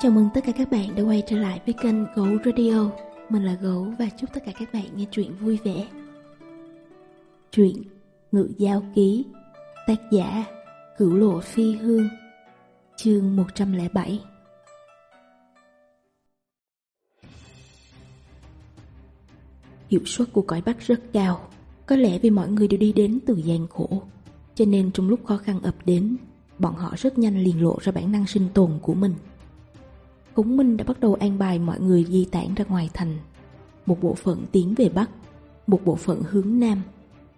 Chào mừng tất cả các bạn đã quay trở lại với kênh Gấu Radio. Mình là Gấu và chúc tất cả các bạn nghe truyện vui vẻ. Truyện Ngự Giao Ký, Tác giả Cửu Lộ Phi Hương, Chương 107 Hiệu suất của cõi Bắc rất cao, Có lẽ vì mọi người đều đi đến từ gian khổ, Cho nên trong lúc khó khăn ập đến, Bọn họ rất nhanh liền lộ ra bản năng sinh tồn của mình. Khổng Minh đã bắt đầu an bài mọi người di tản ra ngoài thành. Một bộ phận tiến về Bắc, một bộ phận hướng Nam,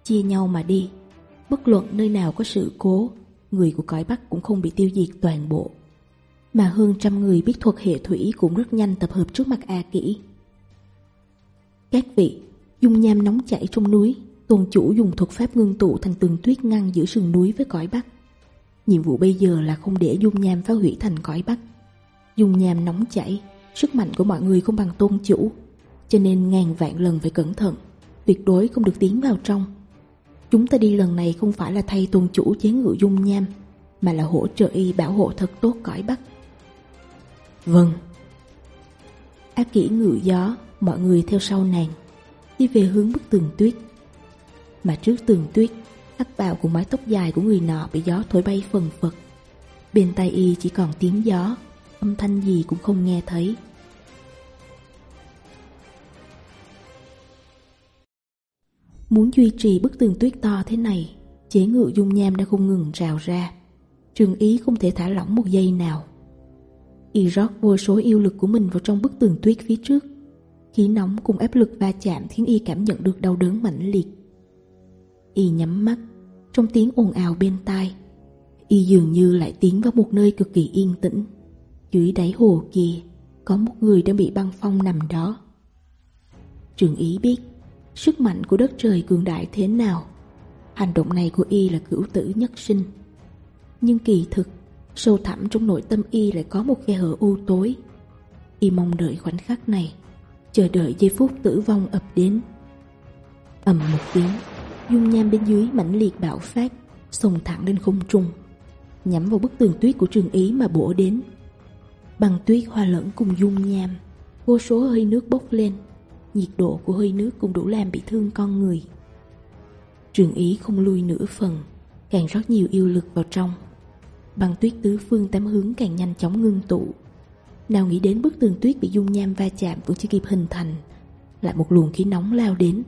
chia nhau mà đi. Bất luận nơi nào có sự cố, người của cõi Bắc cũng không bị tiêu diệt toàn bộ. Mà hơn trăm người biết thuật hệ thủy cũng rất nhanh tập hợp trước mặt A Kỷ. Các vị, dung nham nóng chảy trong núi, tuần chủ dùng thuật pháp ngưng tụ thành tường tuyết ngăn giữa sườn núi với cõi Bắc. Nhiệm vụ bây giờ là không để dung nham phá hủy thành cõi Bắc Dung nham nóng chảy, sức mạnh của mọi người không bằng tôn chủ, cho nên ngàn vạn lần phải cẩn thận, tuyệt đối không được tiến vào trong. Chúng ta đi lần này không phải là thay tôn chủ chế ngự dung nham, mà là hỗ trợ y bảo hộ thật tốt cõi Bắc. Vâng. ác kỹ ngự gió, mọi người theo sau nàng, đi về hướng bức tường tuyết. Mà trước tường tuyết, hắc bào của mái tóc dài của người nọ bị gió thổi bay phần phật. Bên tay y chỉ còn tiếng gió âm thanh gì cũng không nghe thấy. Muốn duy trì bức tường tuyết to thế này, chế ngự dung nham đã không ngừng rào ra. Trường Ý không thể thả lỏng một giây nào. Y rót vô số yêu lực của mình vào trong bức tường tuyết phía trước. Khí nóng cùng áp lực va chạm khiến Y cảm nhận được đau đớn mãnh liệt. Y nhắm mắt, trong tiếng ồn ào bên tai. Y dường như lại tiến vào một nơi cực kỳ yên tĩnh. Dưới đáy hồ kia, Có một người đang bị băng phong nằm đó. Trường ý biết Sức mạnh của đất trời cường đại thế nào. Hành động này của y là cửu tử nhất sinh. Nhưng kỳ thực, Sâu thẳm trong nội tâm y lại có một khe hở u tối. Y mong đợi khoảnh khắc này, Chờ đợi giây phút tử vong ập đến. Ầm một tiếng, Dung nham bên dưới mãnh liệt bạo phát, Xông thẳng lên không trung. Nhắm vào bức tường tuyết của trường ý mà bổ đến. Bằng tuyết hòa lẫn cùng dung nham, Vô số hơi nước bốc lên, Nhiệt độ của hơi nước cũng đủ làm bị thương con người. Trường ý không lui nửa phần, Càng rót nhiều yêu lực vào trong. Bằng tuyết tứ phương tám hướng càng nhanh chóng ngưng tụ. Nào nghĩ đến bức tường tuyết bị dung nham va chạm vẫn chưa kịp hình thành, Lại một luồng khí nóng lao đến.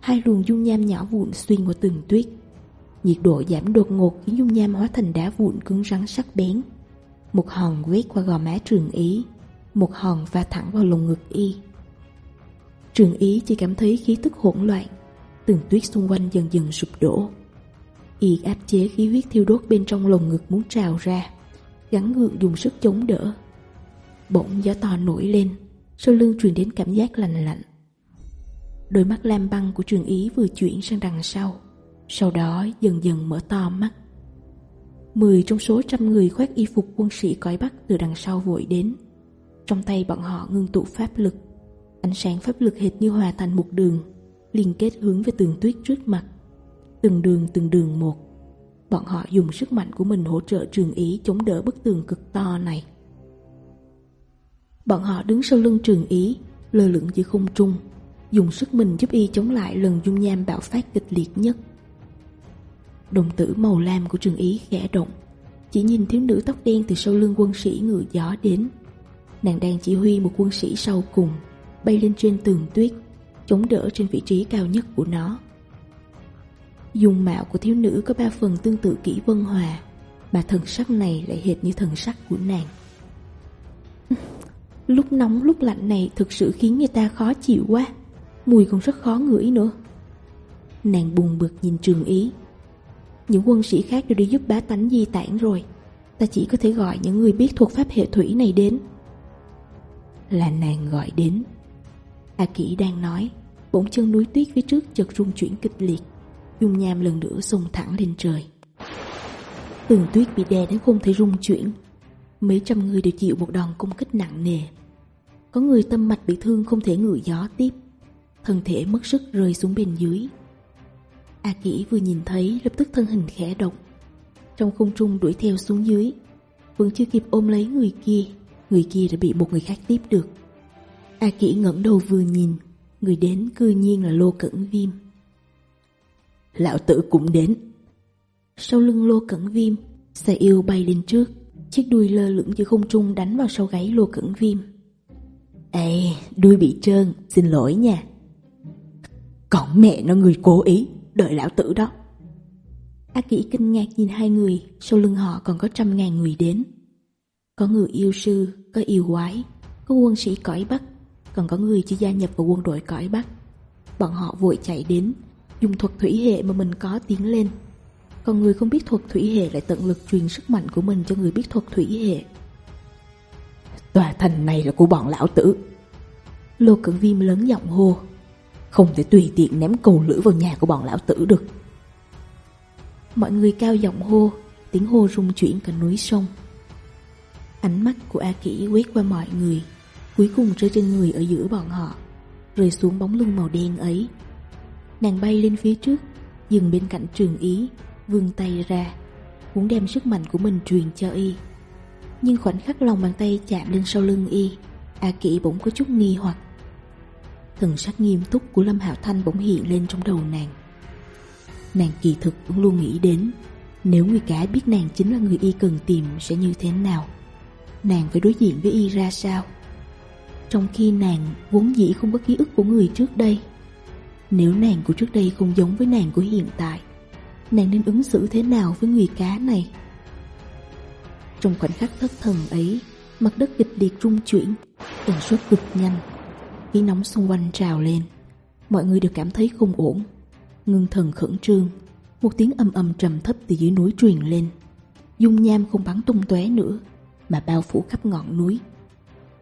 Hai luồng dung nham nhỏ vụn xuyên qua tường tuyết. Nhiệt độ giảm đột ngột khiến dung nham hóa thành đá vụn cứng rắn sắc bén. Một hòn quét qua gò má Trường Ý, Một hòn va thẳng vào lồng ngực y. Trường Ý chỉ cảm thấy khí tức hỗn loạn, từng tuyết xung quanh dần dần sụp đổ. Y áp chế khí huyết thiêu đốt bên trong lồng ngực muốn trào ra Gắn gượng dùng sức chống đỡ. Bỗng gió to nổi lên, Sau lưng truyền đến cảm giác lạnh lạnh. Đôi mắt lam băng của trường ý vừa chuyển sang đằng sau Sau đó dần dần mở to mắt. Mười trong số trăm người khoác y phục quân sĩ cõi Bắc từ đằng sau vội đến. Trong tay bọn họ ngưng tụ pháp lực. Ánh sáng pháp lực hệt như hòa thành một đường, liên kết hướng về tường tuyết trước mặt. Từng đường từng đường một. Bọn họ dùng sức mạnh của mình hỗ trợ trường ý chống đỡ bức tường cực to này. Bọn họ đứng sau lưng trường ý, lơ lửng giữa không trung, dùng sức mình giúp y chống lại lần dung nham bạo phát kịch liệt nhất. Đồng tử màu lam của trường ý khẽ động. Chỉ nhìn thiếu nữ tóc đen từ sau lưng quân sĩ ngựa gió đến. Nàng đang chỉ huy một quân sĩ sau cùng, Bay lên trên tường tuyết, Chống đỡ trên vị trí cao nhất của nó. Dùng mạo của thiếu nữ có ba phần tương tự kỹ vân hòa, Mà thần sắc này lại hệt như thần sắc của nàng. Lúc nóng, lúc lạnh này thực sự khiến người ta khó chịu quá, Mùi còn rất khó ngửi nữa. Nàng buồn bực nhìn trường ý. Những quân sĩ khác đều đi giúp bá tánh di tản rồi. Ta chỉ có thể gọi những người biết thuộc pháp hệ thủy này đến. Là nàng gọi đến. A Kỷ đang nói Bỗng chân núi tuyết phía trước chợt rung chuyển kịch liệt Dung nham lần nữa sùng thẳng lên trời. Tường tuyết bị đè đến không thể rung chuyển. Mấy trăm người đều chịu một đòn công kích nặng nề. Có người tâm mạch bị thương không thể ngửi gió tiếp. Thân thể mất sức rơi xuống bên dưới. A Kỷ vừa nhìn thấy lập tức thân hình khẽ động. Trong không trung đuổi theo xuống dưới Vẫn chưa kịp ôm lấy người kia Người kia đã bị một người khác tiếp được. A Kỷ ngẩng đầu vừa nhìn Người đến cư nhiên là Lô Cẩn Viêm. Lão tử cũng đến. Sau lưng Lô Cẩn Viêm Xe yêu bay lên trước Chiếc đuôi lơ lửng giữa không trung đánh vào sau gáy Lô Cẩn Viêm. Ê, đuôi bị trơn, xin lỗi nha. Còn mẹ nó người cố ý đợi lão tử đó. A Kỷ kinh ngạc nhìn hai người, sau lưng họ còn có trăm ngàn người đến. Có người yêu sư, có yêu quái, có quân sĩ cõi Bắc, còn có người chỉ gia nhập vào quân đội cõi Bắc. Bọn họ vội chạy đến, dùng thuật thủy hệ mà mình có tiến lên. Còn người không biết thuật thủy hệ lại tận lực truyền sức mạnh của mình cho người biết thuật thủy hệ. Tòa thành này là của bọn lão tử. Lô Cẩn Viêm lớn giọng hô. Không thể tùy tiện ném cầu lưỡi vào nhà của bọn lão tử được. Mọi người cao giọng hô, Tiếng hô rung chuyển cả núi sông. Ánh mắt của A Kỷ quét qua mọi người, Cuối cùng rơi trên người ở giữa bọn họ, Rơi xuống bóng lưng màu đen ấy. Nàng bay lên phía trước, Dừng bên cạnh trường ý, vươn tay ra, Muốn đem sức mạnh của mình truyền cho y. Nhưng khoảnh khắc lòng bàn tay chạm lên sau lưng y, A Kỷ bỗng có chút nghi hoặc. Thần sắc nghiêm túc của Lâm Hạo Thanh bỗng hiện lên trong đầu nàng. Nàng kỳ thực cũng luôn nghĩ đến, Nếu người cả biết nàng chính là người y cần tìm sẽ như thế nào, Nàng phải đối diện với y ra sao? Trong khi nàng vốn dĩ không có ký ức của người trước đây, Nếu nàng của trước đây không giống với nàng của hiện tại, Nàng nên ứng xử thế nào với người cá này? Trong khoảnh khắc thất thần ấy, Mặt đất kịch liệt rung chuyển, Tần suất cực nhanh khí nóng xung quanh trào lên. Mọi người đều cảm thấy không ổn. Ngưng thần khẩn trương, một tiếng âm âm trầm thấp từ dưới núi truyền lên. Dung nham không bắn tung tóe nữa, mà bao phủ khắp ngọn núi.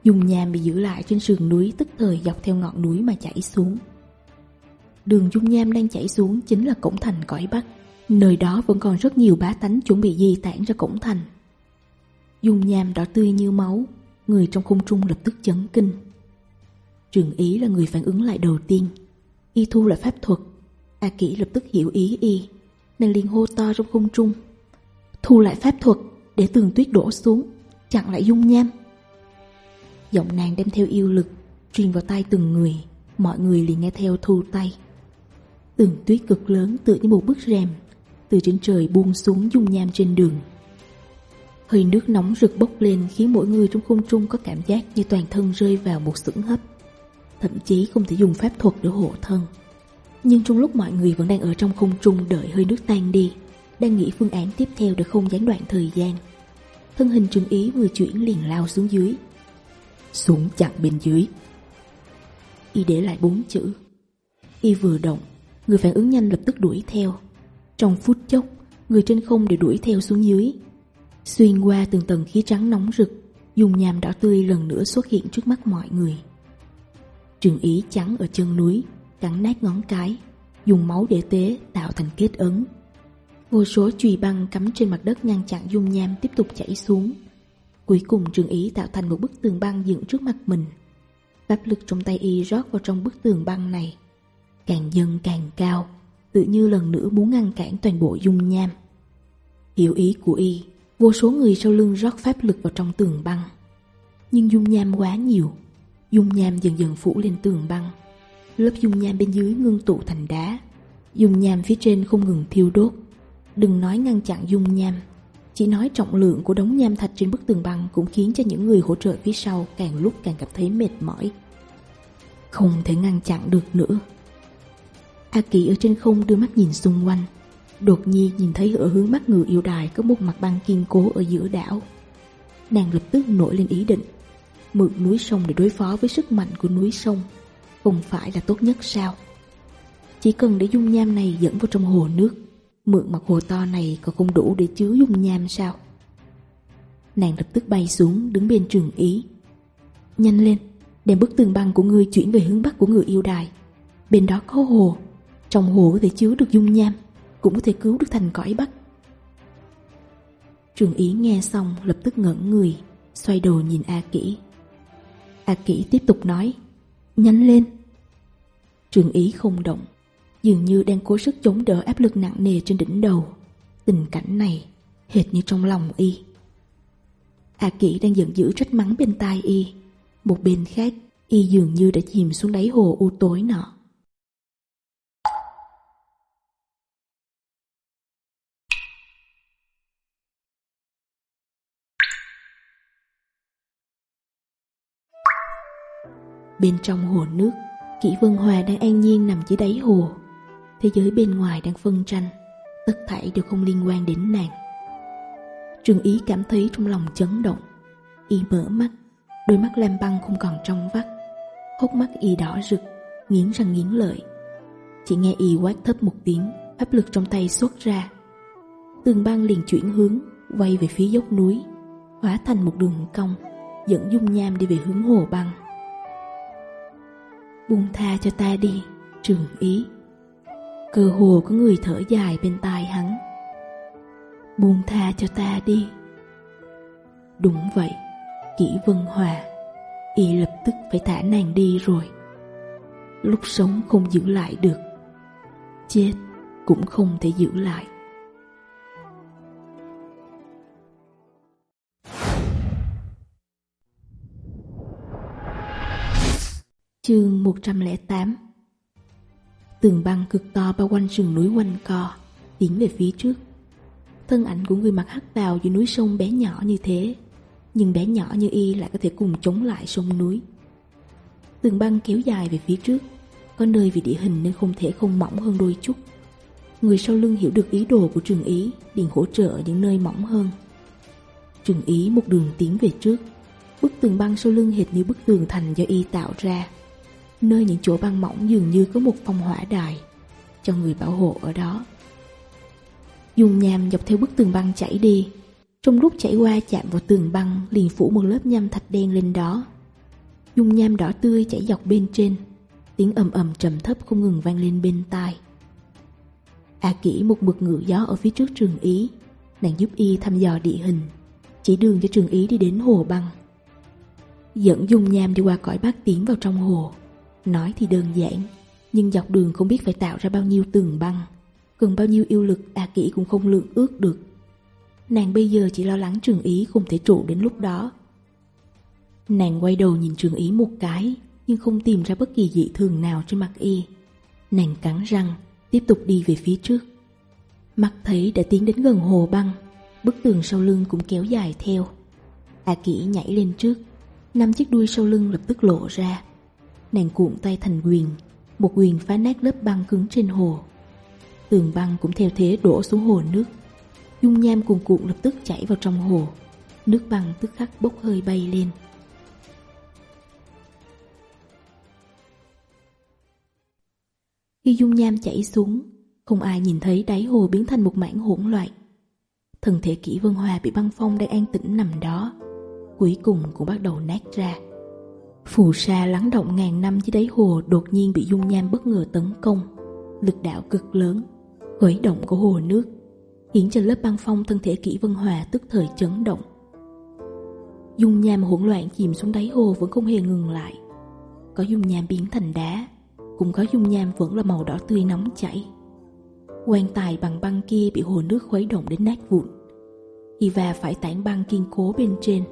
Dung nham bị giữ lại trên sườn núi tức thời dọc theo ngọn núi mà chảy xuống. Đường dung nham đang chảy xuống chính là cổng thành cõi Bắc. Nơi đó vẫn còn rất nhiều bá tánh chuẩn bị di tản ra cổng thành. Dung nham đỏ tươi như máu, người trong khung trung lập tức chấn kinh. Trường Ý là người phản ứng lại đầu tiên. Y thu là pháp thuật. A Kỷ lập tức hiểu ý Y Nàng liền hô to trong không trung. Thu lại pháp thuật, Để tường tuyết đổ xuống, Chặn lại dung nham. Giọng nàng đem theo yêu lực, Truyền vào tay từng người. Mọi người liền nghe theo thu tay. Tường tuyết cực lớn tựa như một bức rèm, Từ trên trời buông xuống dung nham trên đường. Hơi nước nóng rực bốc lên, khiến mỗi người trong không trung có cảm giác như toàn thân rơi vào một sững hấp thậm chí không thể dùng pháp thuật để hộ thân. Nhưng trong lúc mọi người vẫn đang ở trong không trung đợi hơi nước tan đi, đang nghĩ phương án tiếp theo để không gián đoạn thời gian. Thân hình trừng ý vừa chuyển liền lao xuống dưới. Xuống chặn bên dưới. Y để lại bốn chữ. Y vừa động, người phản ứng nhanh lập tức đuổi theo. Trong phút chốc, người trên không đều đuổi theo xuống dưới. Xuyên qua từng tầng khí trắng nóng rực, dùng nhàm đỏ tươi lần nữa xuất hiện trước mắt mọi người. Trường ý chắn ở chân núi, cắn nát ngón cái, dùng máu để tế tạo thành kết ấn. Vô số chùy băng cắm trên mặt đất ngăn chặn dung nham tiếp tục chảy xuống. Cuối cùng trường ý tạo thành một bức tường băng dựng trước mặt mình. Pháp lực trong tay y rót vào trong bức tường băng này. Càng dâng càng cao, tự như lần nữa muốn ngăn cản toàn bộ dung nham. Hiểu ý của y, vô số người sau lưng rót pháp lực vào trong tường băng. Nhưng dung nham quá nhiều, Dung nham dần dần phủ lên tường băng. Lớp dung nham bên dưới ngưng tụ thành đá. Dung nham phía trên không ngừng thiêu đốt. Đừng nói ngăn chặn dung nham, Chỉ nói trọng lượng của đống nham thạch trên bức tường băng Cũng khiến cho những người hỗ trợ phía sau Càng lúc càng cảm thấy mệt mỏi. Không thể ngăn chặn được nữa. A Kỳ ở trên không đưa mắt nhìn xung quanh, Đột nhiên nhìn thấy ở hướng mắt ngựa yêu đài Có một mặt băng kiên cố ở giữa đảo. Nàng lập tức nổi lên ý định mượn núi sông để đối phó với sức mạnh của núi sông không phải là tốt nhất sao? Chỉ cần để dung nham này dẫn vào trong hồ nước Mượn mặt hồ to này còn không đủ để chứa dung nham sao? Nàng lập tức bay xuống đứng bên trường ý Nhanh lên, đem bức tường băng của ngươi chuyển về hướng bắc của người yêu đài Bên đó có hồ Trong hồ có thể chứa được dung nham Cũng có thể cứu được thành cõi bắc Trường ý nghe xong lập tức ngẩn người Xoay đồ nhìn A kỹ. A Kỷ tiếp tục nói, Nhanh lên. Trường ý không động, Dường như đang cố sức chống đỡ áp lực nặng nề trên đỉnh đầu. Tình cảnh này Hệt như trong lòng y. A Kỷ đang giận dữ trách mắng bên tai y. Một bên khác, Y dường như đã chìm xuống đáy hồ u tối nọ. Bên trong hồ nước, Kỷ Vân Hòa đang an nhiên nằm dưới đáy hồ. Thế giới bên ngoài đang phân tranh, Tất thảy đều không liên quan đến nàng. Trường Ý cảm thấy trong lòng chấn động, Y mở mắt, Đôi mắt lam băng không còn trong vắt. Hốc mắt Y đỏ rực, Nghiến răng nghiến lợi. Chỉ nghe Y quát thấp một tiếng, Áp lực trong tay xuất ra. Tường băng liền chuyển hướng, Quay về phía dốc núi, Hóa thành một đường cong, Dẫn dung nham đi về hướng hồ băng buông tha cho ta đi, trường ý. Cơ hồ có người thở dài bên tai hắn. Buông tha cho ta đi. Đúng vậy, kỹ vân hòa, y lập tức phải thả nàng đi rồi. Lúc sống không giữ lại được, chết cũng không thể giữ lại. Chương 108 Tường băng cực to bao quanh rừng núi quanh co, tiến về phía trước. Thân ảnh của người mặc hắc bào giữa núi sông bé nhỏ như thế, nhưng bé nhỏ như y lại có thể cùng chống lại sông núi. Tường băng kéo dài về phía trước, có nơi vì địa hình nên không thể không mỏng hơn đôi chút. Người sau lưng hiểu được ý đồ của trường ý, liền hỗ trợ ở những nơi mỏng hơn. Trường ý một đường tiến về trước, bức tường băng sau lưng hệt như bức tường thành do y tạo ra nơi những chỗ băng mỏng dường như có một phòng hỏa đài cho người bảo hộ ở đó. Dung nham dọc theo bức tường băng chảy đi, trong lúc chảy qua chạm vào tường băng liền phủ một lớp nham thạch đen lên đó. Dung nham đỏ tươi chảy dọc bên trên, tiếng ầm ầm trầm thấp không ngừng vang lên bên tai. A à một mực ngựa gió ở phía trước trường Ý, nàng giúp y thăm dò địa hình, chỉ đường cho trường Ý đi đến hồ băng. Dẫn dung nham đi qua cõi bát tiến vào trong hồ, Nói thì đơn giản, nhưng dọc đường không biết phải tạo ra bao nhiêu tường băng, cần bao nhiêu yêu lực A à Kỷ cũng không lượng ước được. Nàng bây giờ chỉ lo lắng Trường Ý không thể trụ đến lúc đó. Nàng quay đầu nhìn Trường Ý một cái, nhưng không tìm ra bất kỳ dị thường nào trên mặt y. Nàng cắn răng, tiếp tục đi về phía trước. Mắt thấy đã tiến đến gần hồ băng, bức tường sau lưng cũng kéo dài theo. A à Kỷ nhảy lên trước, năm chiếc đuôi sau lưng lập tức lộ ra. Nàng cuộn tay thành quyền, Một quyền phá nát lớp băng cứng trên hồ. Tường băng cũng theo thế đổ xuống hồ nước. Dung nham cuồng cuộn lập tức chảy vào trong hồ. Nước băng tức khắc bốc hơi bay lên. Khi dung nham chảy xuống, Không ai nhìn thấy đáy hồ biến thành một mảng hỗn loạn. Thần thể kỹ vân hòa bị băng phong đang an tĩnh nằm đó. Cuối cùng cũng bắt đầu nát ra. Phù sa lắng động ngàn năm dưới đáy hồ đột nhiên bị dung nham bất ngờ tấn công. Lực đạo cực lớn, khuấy động của hồ nước, khiến cho lớp băng phong thân thể kỹ vân hòa tức thời chấn động. Dung nham hỗn loạn chìm xuống đáy hồ vẫn không hề ngừng lại. Có dung nham biến thành đá, cũng có dung nham vẫn là màu đỏ tươi nóng chảy. Quan tài bằng băng kia bị hồ nước khuấy động đến nát vụn. Iva phải tảng băng kiên cố bên trên,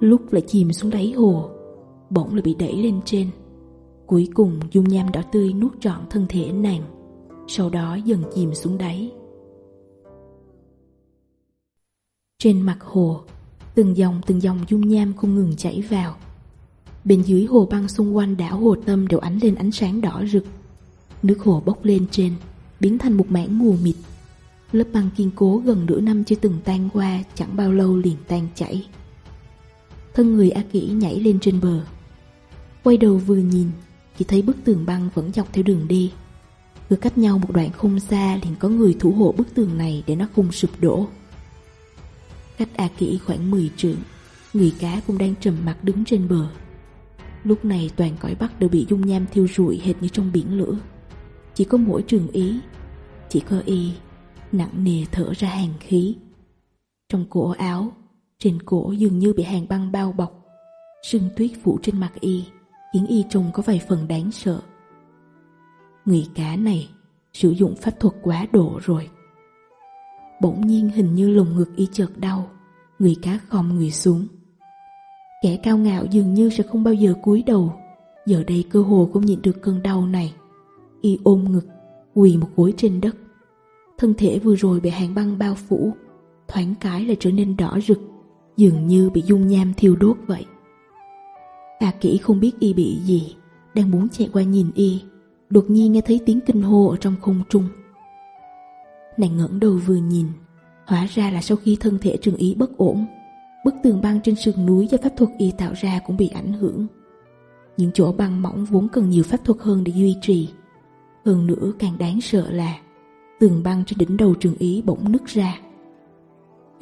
lúc lại chìm xuống đáy hồ bỗng lại bị đẩy lên trên. Cuối cùng dung nham đỏ tươi nuốt trọn thân thể nàng, sau đó dần chìm xuống đáy. Trên mặt hồ, từng dòng từng dòng dung nham không ngừng chảy vào. Bên dưới hồ băng xung quanh đảo Hồ Tâm đều ánh lên ánh sáng đỏ rực. Nước hồ bốc lên trên, biến thành một mảng mù mịt. Lớp băng kiên cố gần nửa năm chưa từng tan qua, chẳng bao lâu liền tan chảy thân người A Kỷ nhảy lên trên bờ. Quay đầu vừa nhìn, chỉ thấy bức tường băng vẫn dọc theo đường đi. Cứ cách nhau một đoạn không xa liền có người thủ hộ bức tường này để nó không sụp đổ. Cách A Kỷ khoảng 10 trượng, người cá cũng đang trầm mặt đứng trên bờ. Lúc này toàn cõi Bắc đều bị dung nham thiêu rụi hệt như trong biển lửa. Chỉ có mỗi trường ý, chỉ có y, nặng nề thở ra hàng khí. Trong cổ áo trên cổ dường như bị hàng băng bao bọc. Sưng tuyết phủ trên mặt y, Khiến y trông có vài phần đáng sợ. Người cá này Sử dụng pháp thuật quá độ rồi. Bỗng nhiên hình như lồng ngực y chợt đau, Người cá khom người xuống. Kẻ cao ngạo dường như sẽ không bao giờ cúi đầu. Giờ đây cơ hồ cũng nhịn được cơn đau này. Y ôm ngực, Quỳ một gối trên đất. Thân thể vừa rồi bị hàng băng bao phủ, Thoáng cái là trở nên đỏ rực dường như bị dung nham thiêu đốt vậy. Bà kỹ không biết y bị gì, đang muốn chạy qua nhìn y, đột nhiên nghe thấy tiếng kinh hô ở trong không trung. Nàng ngẩng đầu vừa nhìn, hóa ra là sau khi thân thể trường ý bất ổn, bức tường băng trên sườn núi do pháp thuật y tạo ra cũng bị ảnh hưởng. Những chỗ băng mỏng vốn cần nhiều pháp thuật hơn để duy trì. Hơn nữa càng đáng sợ là tường băng trên đỉnh đầu trường ý bỗng nứt ra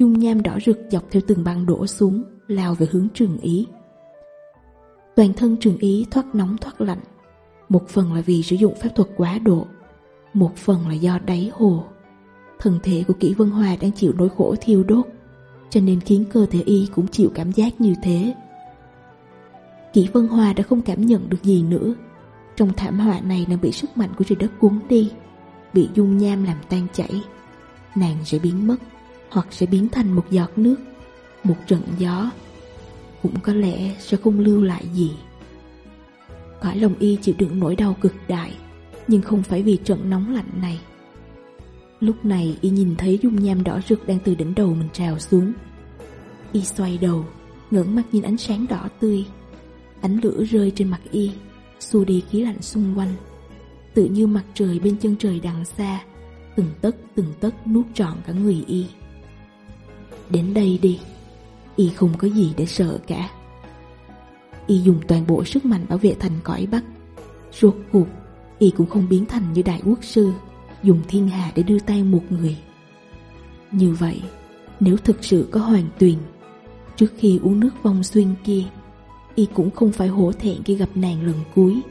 dung nham đỏ rực dọc theo từng băng đổ xuống, lao về hướng trường ý. Toàn thân trường ý thoát nóng thoát lạnh, một phần là vì sử dụng pháp thuật quá độ, một phần là do đáy hồ. Thân thể của Kỷ Vân Hòa đang chịu nỗi khổ thiêu đốt, cho nên khiến cơ thể y cũng chịu cảm giác như thế. Kỷ Vân Hòa đã không cảm nhận được gì nữa, trong thảm họa này nàng bị sức mạnh của trời đất cuốn đi, bị dung nham làm tan chảy, nàng sẽ biến mất hoặc sẽ biến thành một giọt nước, một trận gió, cũng có lẽ sẽ không lưu lại gì. Cõi lòng y chịu đựng nỗi đau cực đại, nhưng không phải vì trận nóng lạnh này. Lúc này y nhìn thấy dung nham đỏ rực đang từ đỉnh đầu mình trào xuống. Y xoay đầu, ngưỡng mắt nhìn ánh sáng đỏ tươi. Ánh lửa rơi trên mặt y, xua đi khí lạnh xung quanh. Tự như mặt trời bên chân trời đằng xa, từng tấc từng tấc nuốt trọn cả người y. Đến đây đi. Y không có gì để sợ cả. Y dùng toàn bộ sức mạnh bảo vệ thành cõi Bắc. Rốt cuộc, Y cũng không biến thành như đại quốc sư, Dùng thiên hạ để đưa tay một người. Như vậy, Nếu thực sự có hoàn tuyền, Trước khi uống nước vong xuyên kia, Y cũng không phải hổ thẹn khi gặp nàng lần cuối.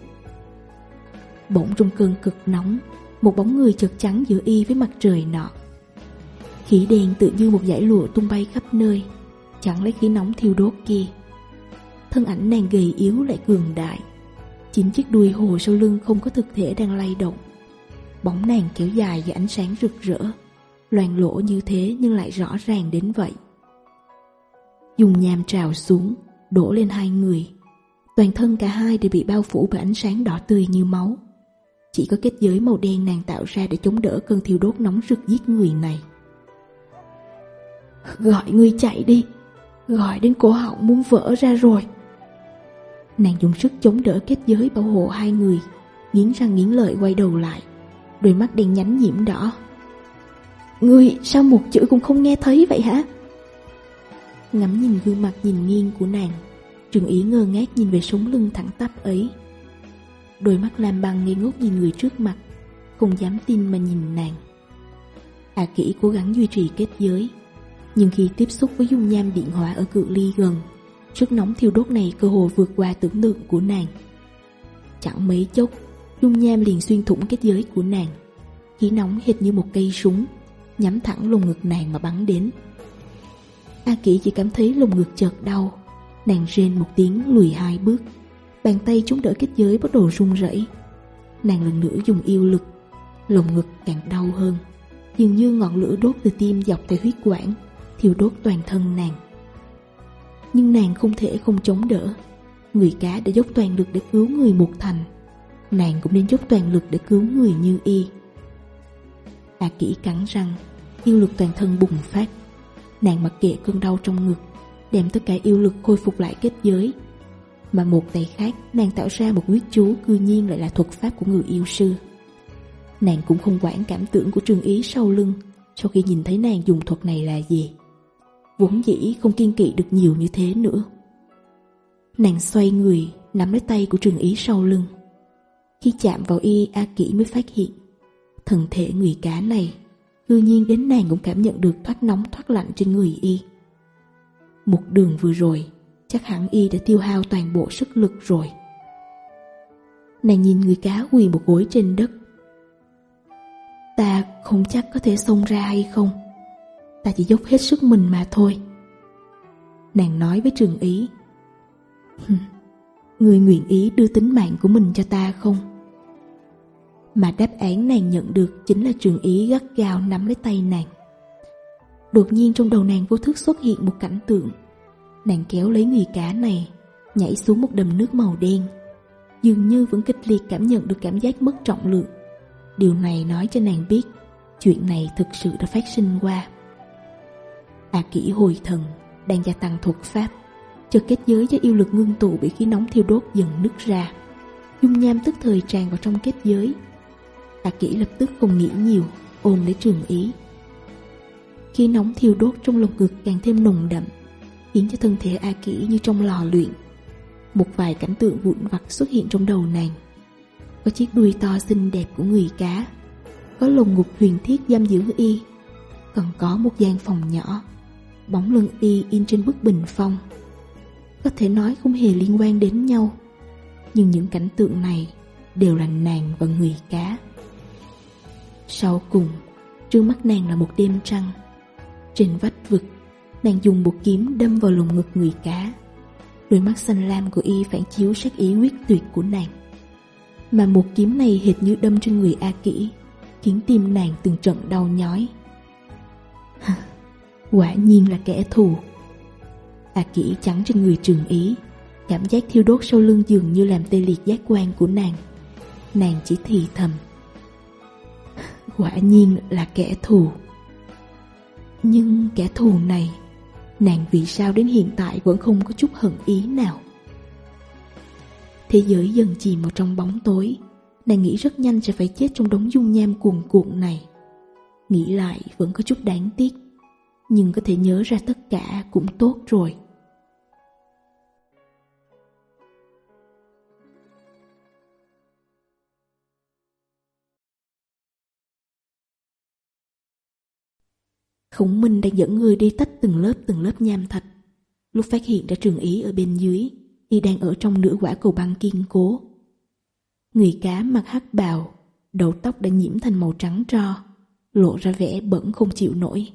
Bỗng trong cơn cực nóng, Một bóng người chợt trắng giữa Y với mặt trời nọ. Khí đèn tự như một dải lụa tung bay khắp nơi, Chẳng lấy khí nóng thiêu đốt kia. Thân ảnh nàng gầy yếu lại cường đại. Chính chiếc đuôi hồ sau lưng không có thực thể đang lay động. Bóng nàng kéo dài và ánh sáng rực rỡ Loàn lỗ như thế nhưng lại rõ ràng đến vậy. Dùng nhàm trào xuống, Đổ lên hai người. Toàn thân cả hai đều bị bao phủ bởi ánh sáng đỏ tươi như máu. Chỉ có kết giới màu đen nàng tạo ra để chống đỡ cơn thiêu đốt nóng rực giết người này. Gọi ngươi chạy đi. Gọi đến cổ họng muốn vỡ ra rồi. Nàng dùng sức chống đỡ kết giới bảo hộ hai người, Nghiến răng nghiến lợi quay đầu lại, Đôi mắt đen nhánh nhiễm đỏ. Ngươi sao một chữ cũng không nghe thấy vậy hả? Ngắm nhìn gương mặt nhìn nghiêng của nàng, Trường Ý ngơ ngác nhìn về sống lưng thẳng tắp ấy. Đôi mắt làm băng ngây ngốc nhìn người trước mặt, Không dám tin mà nhìn nàng. A à Kỷ cố gắng duy trì kết giới. Nhưng khi tiếp xúc với dung nham điện hóa ở cự ly gần Sức nóng thiêu đốt này cơ hồ vượt qua tưởng tượng của nàng. Chẳng mấy chốc, Dung nham liền xuyên thủng kết giới của nàng. Khí nóng hệt như một cây súng, Nhắm thẳng lồng ngực nàng mà bắn đến. A Kỷ chỉ cảm thấy lồng ngực chợt đau. Nàng rên một tiếng, lùi hai bước. Bàn tay chống đỡ kết giới bắt đầu run rẩy. Nàng lần nữa dùng yêu lực, Lồng ngực càng đau hơn. Dường như ngọn lửa đốt từ tim dọc theo huyết quản thiêu đốt toàn thân nàng. Nhưng nàng không thể không chống đỡ. Người cá đã dốc toàn lực để cứu người một thành. Nàng cũng nên dốc toàn lực để cứu người như y. Bà kỹ cắn răng, yêu lực toàn thân bùng phát. Nàng mặc kệ cơn đau trong ngực, đem tất cả yêu lực khôi phục lại kết giới. Mà một tay khác, nàng tạo ra một quyết chú cư nhiên lại là thuật pháp của người yêu sư. Nàng cũng không quản cảm tưởng của trường ý sau lưng sau khi nhìn thấy nàng dùng thuật này là gì vốn dĩ không kiên kỵ được nhiều như thế nữa. Nàng xoay người, nắm lấy tay của trường ý sau lưng. Khi chạm vào y, A Kỷ mới phát hiện, thần thể người cá này, cư nhiên đến nàng cũng cảm nhận được thoát nóng thoát lạnh trên người y. Một đường vừa rồi, chắc hẳn y đã tiêu hao toàn bộ sức lực rồi. Nàng nhìn người cá quỳ một gối trên đất. Ta không chắc có thể xông ra hay không ta chỉ dốc hết sức mình mà thôi. Nàng nói với Trường Ý. Người nguyện ý đưa tính mạng của mình cho ta không? Mà đáp án nàng nhận được chính là Trường Ý gắt gao nắm lấy tay nàng. Đột nhiên trong đầu nàng vô thức xuất hiện một cảnh tượng. Nàng kéo lấy người cá này, nhảy xuống một đầm nước màu đen. Dường như vẫn kịch liệt cảm nhận được cảm giác mất trọng lượng. Điều này nói cho nàng biết, chuyện này thực sự đã phát sinh qua tà kỹ hồi thần, đang gia tăng thuật pháp. Chợt kết giới do yêu lực ngưng tụ bị khí nóng thiêu đốt dần nứt ra. Dung nham tức thời tràn vào trong kết giới. Tà kỹ lập tức không nghĩ nhiều, ôm lấy trường ý. Khí nóng thiêu đốt trong lồng ngực càng thêm nồng đậm, khiến cho thân thể a kỹ như trong lò luyện. Một vài cảnh tượng vụn vặt xuất hiện trong đầu nàng. Có chiếc đuôi to xinh đẹp của người cá. Có lồng ngục huyền thiết giam giữ y. Còn có một gian phòng nhỏ bóng lưng y in trên bức bình phong. Có thể nói không hề liên quan đến nhau, nhưng những cảnh tượng này đều là nàng và người cá. Sau cùng, trước mắt nàng là một đêm trăng. Trên vách vực, nàng dùng một kiếm đâm vào lồng ngực người cá. Đôi mắt xanh lam của y phản chiếu sắc ý quyết tuyệt của nàng. Mà một kiếm này hệt như đâm trên người A Kỷ, khiến tim nàng từng trận đau nhói. quả nhiên là kẻ thù. Hạ kỹ chắn trên người trường ý, cảm giác thiêu đốt sâu lưng dường như làm tê liệt giác quan của nàng. Nàng chỉ thì thầm. Quả nhiên là kẻ thù. Nhưng kẻ thù này, nàng vì sao đến hiện tại vẫn không có chút hận ý nào? Thế giới dần chìm vào trong bóng tối, nàng nghĩ rất nhanh sẽ phải chết trong đống dung nham cuồn cuộn này. Nghĩ lại vẫn có chút đáng tiếc nhưng có thể nhớ ra tất cả cũng tốt rồi Khổng Minh đã dẫn người đi tách từng lớp từng lớp nham thạch. Lúc phát hiện ra trường ý ở bên dưới, y đang ở trong nửa quả cầu băng kiên cố. Người cá mặc hắc bào, đầu tóc đã nhiễm thành màu trắng tro, lộ ra vẻ bẩn không chịu nổi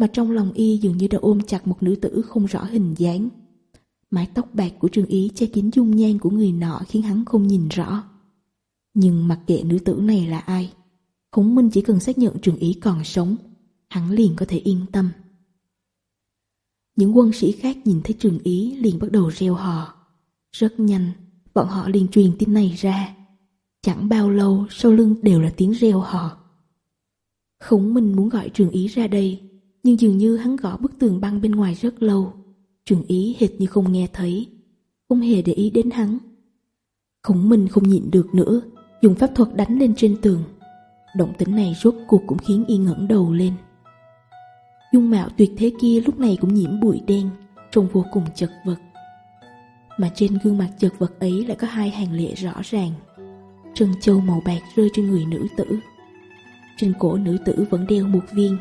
mà trong lòng y dường như đã ôm chặt một nữ tử không rõ hình dáng. Mái tóc bạc của Trương Ý che kín dung nhan của người nọ khiến hắn không nhìn rõ. Nhưng mặc kệ nữ tử này là ai, Khổng Minh chỉ cần xác nhận Trương Ý còn sống, hắn liền có thể yên tâm. Những quân sĩ khác nhìn thấy Trương Ý liền bắt đầu reo hò. Rất nhanh, bọn họ liền truyền tin này ra. Chẳng bao lâu sau lưng đều là tiếng reo hò. Khổng Minh muốn gọi Trường Ý ra đây nhưng dường như hắn gõ bức tường băng bên ngoài rất lâu. Trường ý hệt như không nghe thấy, không hề để ý đến hắn. Khổng Minh không nhịn được nữa, dùng pháp thuật đánh lên trên tường. Động tĩnh này rốt cuộc cũng khiến y ngẩng đầu lên. Dung mạo tuyệt thế kia lúc này cũng nhiễm bụi đen, trông vô cùng chật vật. Mà trên gương mặt chật vật ấy lại có hai hàng lệ rõ ràng. Trân châu màu bạc rơi trên người nữ tử. Trên cổ nữ tử vẫn đeo một viên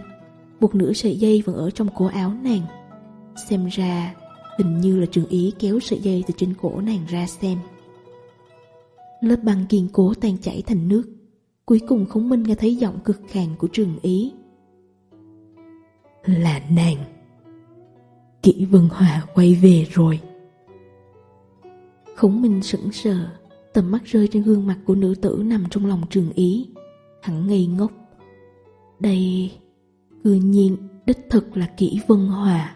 một nửa sợi dây vẫn ở trong cổ áo nàng. Xem ra, hình như là trường ý kéo sợi dây từ trên cổ nàng ra xem. Lớp băng kiên cố tan chảy thành nước. Cuối cùng khổng minh nghe thấy giọng cực khàn của trường ý. Là nàng. Kỷ Vân Hòa quay về rồi. Khổng minh sững sờ, Tầm mắt rơi trên gương mặt của nữ tử nằm trong lòng trường ý. Hẳn ngây ngốc. Đây cư nhiên đích thực là kỹ vân hòa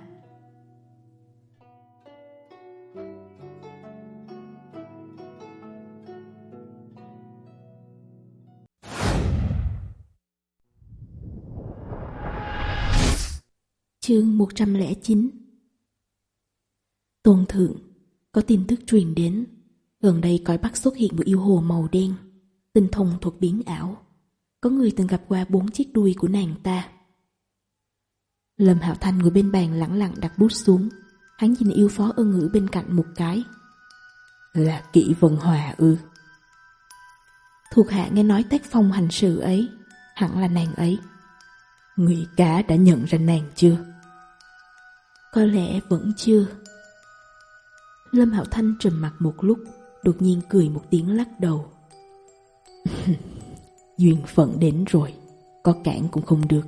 Chương 109 Tôn thượng, có tin tức truyền đến. Gần đây cõi Bắc xuất hiện một yêu hồ màu đen, tinh thông thuật biến ảo. Có người từng gặp qua bốn chiếc đuôi của nàng ta. Lâm Hạo Thanh ngồi bên bàn lặng lặng đặt bút xuống. Hắn nhìn yêu phó ân ngữ bên cạnh một cái. Là kỹ vân hòa ư? Thuộc hạ nghe nói tác phong hành sự ấy, Hẳn là nàng ấy. Ngụy cá đã nhận ra nàng chưa? Có lẽ vẫn chưa. Lâm Hạo Thanh trầm mặt một lúc, Đột nhiên cười một tiếng lắc đầu. Duyên phận đến rồi, Có cản cũng không được.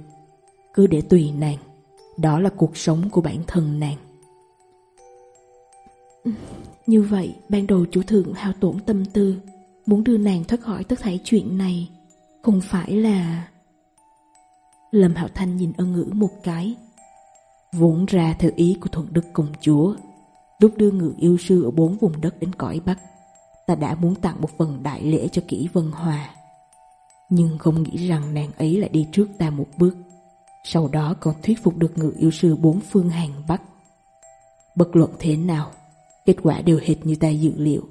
Cứ để tùy nàng. Đó là cuộc sống của bản thân nàng. Như vậy, ban đầu chủ thượng hao tổn tâm tư, Muốn đưa nàng thoát khỏi tất thảy chuyện này, Không phải là... Lâm Hạo Thanh nhìn ân ngữ một cái. Vốn ra theo ý của thuận đức công chúa, Lúc đưa ngự yêu sư ở bốn vùng đất đến cõi Bắc, Ta đã muốn tặng một phần đại lễ cho kỹ vân hòa. Nhưng không nghĩ rằng nàng ấy lại đi trước ta một bước. Sau đó còn thuyết phục được ngự yêu sư bốn phương hàng Bắc. Bất luận thế nào, kết quả đều hệt như ta dự liệu.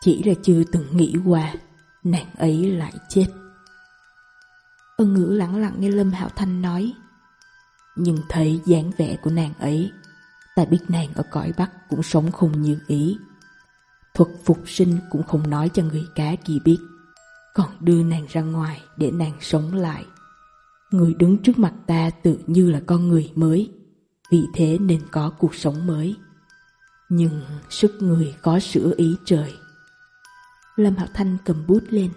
Chỉ là chưa từng nghĩ qua, nàng ấy lại chết. Ân ngữ lặng lặng nghe Lâm Hạo Thanh nói. Nhưng thấy dáng vẻ của nàng ấy, ta biết nàng ở cõi Bắc cũng sống không như ý. Thuật phục sinh cũng không nói cho người cá kia biết, còn đưa nàng ra ngoài để nàng sống lại người đứng trước mặt ta tự như là con người mới, vì thế nên có cuộc sống mới. Nhưng sức người có sửa ý trời. Lâm Hạo Thanh cầm bút lên,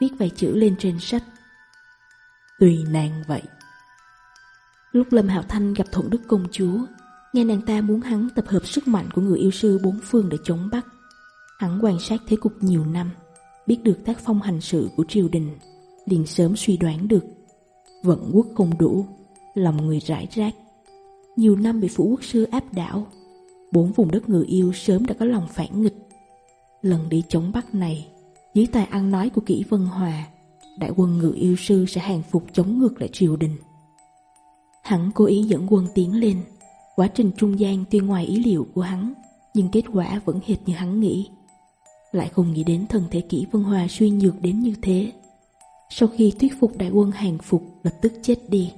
viết vài chữ lên trên sách. Tùy nàng vậy. Lúc Lâm Hạo Thanh gặp Thuận Đức Công Chúa, nghe nàng ta muốn hắn tập hợp sức mạnh của người yêu sư bốn phương để chống Bắc. Hắn quan sát thế cục nhiều năm, biết được tác phong hành sự của triều đình, liền sớm suy đoán được vận quốc không đủ, lòng người rải rác. Nhiều năm bị phủ quốc sư áp đảo, bốn vùng đất người yêu sớm đã có lòng phản nghịch. Lần đi chống Bắc này, dưới tài ăn nói của kỹ Vân Hòa, đại quân người yêu sư sẽ hàng phục chống ngược lại triều đình. Hắn cố ý dẫn quân tiến lên, quá trình trung gian tuy ngoài ý liệu của hắn, nhưng kết quả vẫn hệt như hắn nghĩ. Lại không nghĩ đến thần thể kỹ Vân Hòa suy nhược đến như thế. Sau khi thuyết phục đại quân hàng phục, lập tức chết đi.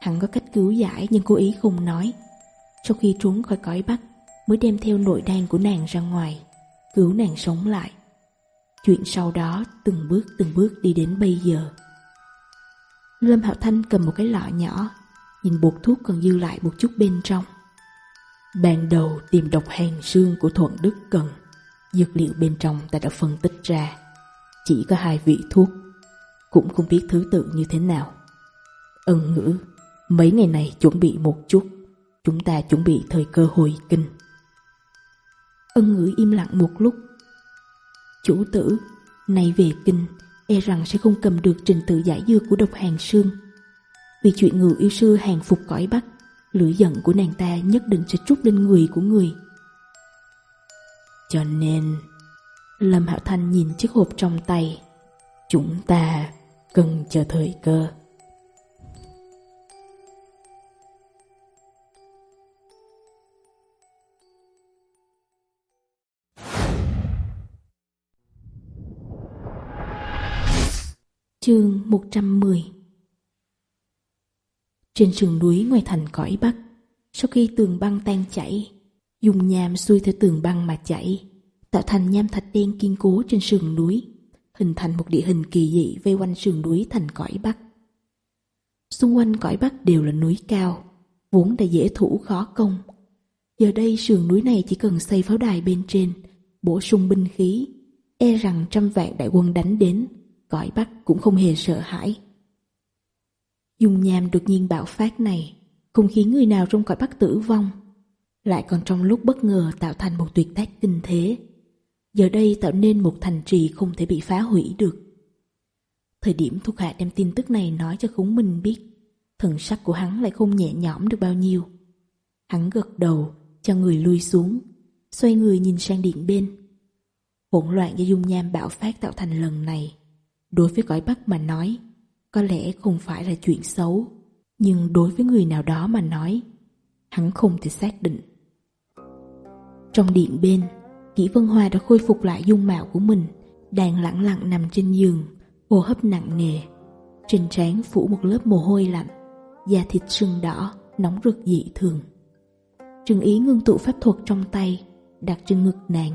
Hắn có cách cứu giải nhưng cố ý không nói. Sau khi trốn khỏi cõi Bắc, Mới đem theo nội đan của nàng ra ngoài, Cứu nàng sống lại. Chuyện sau đó từng bước từng bước đi đến bây giờ. Lâm Hạo Thanh cầm một cái lọ nhỏ, Nhìn bột thuốc còn dư lại một chút bên trong. Ban đầu tìm độc hàng xương của Thuận Đức Cần, Dược liệu bên trong ta đã phân tích ra. Chỉ có hai vị thuốc cũng không biết thứ tự như thế nào. Ân ngữ, mấy ngày này chuẩn bị một chút, chúng ta chuẩn bị thời cơ hồi kinh. Ân ngữ im lặng một lúc. Chủ tử, nay về kinh, e rằng sẽ không cầm được trình tự giải dư của độc hàng sương. Vì chuyện người yêu sư hàng phục cõi bắc, lưỡi giận của nàng ta nhất định sẽ trút lên người của người. Cho nên, Lâm Hạo Thanh nhìn chiếc hộp trong tay. Chúng ta cần chờ thời cơ. Chương 110 Trên sườn núi ngoài thành cõi Bắc, sau khi tường băng tan chảy, dùng nhàm xuôi theo tường băng mà chảy, tạo thành nham thạch đen kiên cố trên sườn núi hình thành một địa hình kỳ dị vây quanh sườn núi thành cõi Bắc. Xung quanh cõi Bắc đều là núi cao, vốn đã dễ thủ khó công. Giờ đây sườn núi này chỉ cần xây pháo đài bên trên, bổ sung binh khí, e rằng trăm vạn đại quân đánh đến, cõi Bắc cũng không hề sợ hãi. dùng nham đột nhiên bạo phát này, không khiến người nào trong cõi Bắc tử vong, lại còn trong lúc bất ngờ tạo thành một tuyệt tác kinh thế giờ đây tạo nên một thành trì không thể bị phá hủy được. Thời điểm thuộc Hạ đem tin tức này nói cho Khúng Minh biết, thần sắc của hắn lại không nhẹ nhõm được bao nhiêu. Hắn gật đầu, cho người lui xuống, xoay người nhìn sang điện bên. Hỗn loạn do dung nham bạo phát tạo thành lần này, đối với cõi Bắc mà nói, có lẽ không phải là chuyện xấu, nhưng đối với người nào đó mà nói, hắn không thể xác định. Trong điện bên, Kỷ Vân Hoa đã khôi phục lại dung mạo của mình, đang lặng lặng nằm trên giường, hô hấp nặng nề. Trên trán phủ một lớp mồ hôi lạnh, da thịt sưng đỏ, nóng rực dị thường. Trừng ý ngưng tụ pháp thuật trong tay, đặt trên ngực nàng.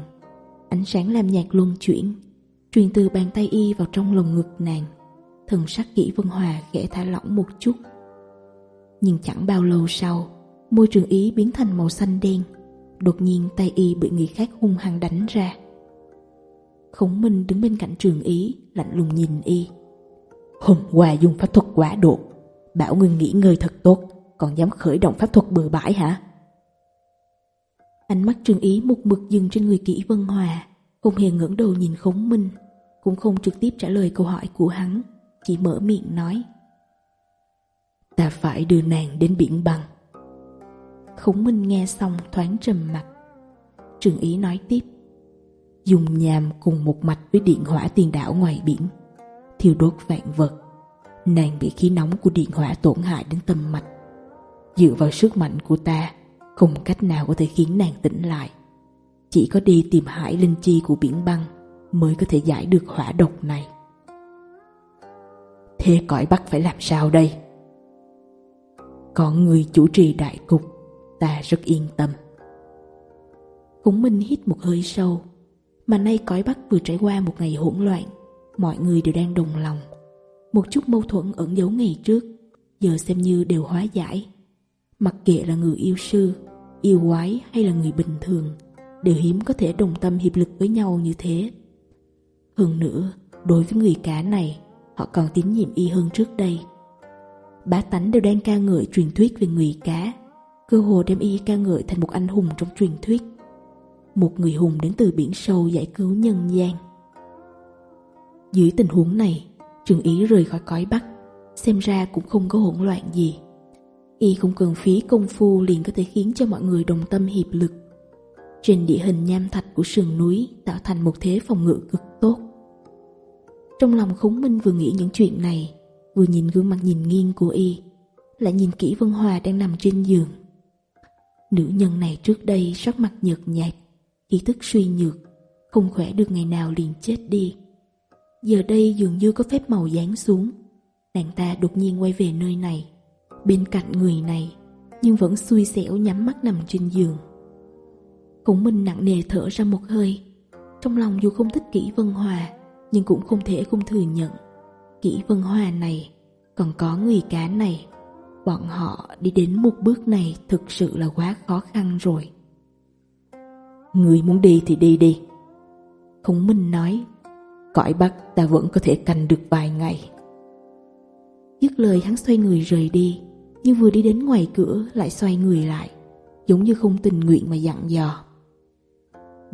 Ánh sáng làm nhạt luân chuyển, truyền từ bàn tay y vào trong lồng ngực nàng. Thần sắc kỹ vân hòa khẽ thả lỏng một chút. Nhưng chẳng bao lâu sau, môi trường ý biến thành màu xanh đen, Đột nhiên tay y bị người khác hung hăng đánh ra. Khổng Minh đứng bên cạnh trường ý, Lạnh lùng nhìn y. Hôm qua dùng pháp thuật quá độ Bảo ngưng nghỉ ngơi thật tốt, Còn dám khởi động pháp thuật bừa bãi hả? Ánh mắt trường ý một mực dừng trên người kỹ vân hòa, Không hề ngưỡng đầu nhìn khống minh, Cũng không trực tiếp trả lời câu hỏi của hắn, Chỉ mở miệng nói. Ta phải đưa nàng đến biển bằng. Khổng Minh nghe xong thoáng trầm mặt. Trường Ý nói tiếp. Dùng nhàm cùng một mạch với điện hỏa tiền đảo ngoài biển, thiêu đốt vạn vật. Nàng bị khí nóng của điện hỏa tổn hại đến tâm mạch. Dựa vào sức mạnh của ta, không cách nào có thể khiến nàng tỉnh lại. Chỉ có đi tìm hải linh chi của biển băng mới có thể giải được hỏa độc này. Thế cõi Bắc phải làm sao đây? Còn người chủ trì đại cục ta rất yên tâm. Cũng Minh hít một hơi sâu, mà nay cõi Bắc vừa trải qua một ngày hỗn loạn, mọi người đều đang đồng lòng. Một chút mâu thuẫn ẩn giấu ngày trước, giờ xem như đều hóa giải. Mặc kệ là người yêu sư, yêu quái hay là người bình thường, đều hiếm có thể đồng tâm hiệp lực với nhau như thế. Hơn nữa, đối với người cá này, họ còn tín nhiệm y hơn trước đây. Bá tánh đều đang ca ngợi truyền thuyết về người cá Cơ hồ đem y ca ngợi thành một anh hùng trong truyền thuyết. Một người hùng đến từ biển sâu giải cứu nhân gian. Dưới tình huống này, Trường Ý rời khỏi cõi Bắc, Xem ra cũng không có hỗn loạn gì. Y không cần phí công phu liền có thể khiến cho mọi người đồng tâm hiệp lực. Trên địa hình nham thạch của sườn núi Tạo thành một thế phòng ngự cực tốt. Trong lòng khống minh vừa nghĩ những chuyện này, Vừa nhìn gương mặt nhìn nghiêng của Y, Lại nhìn kỹ Vân Hòa đang nằm trên giường. Nữ nhân này trước đây sắc mặt nhợt nhạt, khí tức suy nhược, không khỏe được ngày nào liền chết đi. Giờ đây dường như có phép màu giáng xuống, nàng ta đột nhiên quay về nơi này, bên cạnh người này, nhưng vẫn xui xẻo nhắm mắt nằm trên giường. Khổng Minh nặng nề thở ra một hơi, trong lòng dù không thích kỹ vân hòa, nhưng cũng không thể không thừa nhận. Kỹ vân hòa này, còn có người cá này bọn họ đi đến một bước này thực sự là quá khó khăn rồi. Người muốn đi thì đi đi. Khổng Minh nói, cõi Bắc ta vẫn có thể canh được vài ngày. Dứt lời hắn xoay người rời đi, nhưng vừa đi đến ngoài cửa lại xoay người lại, giống như không tình nguyện mà dặn dò.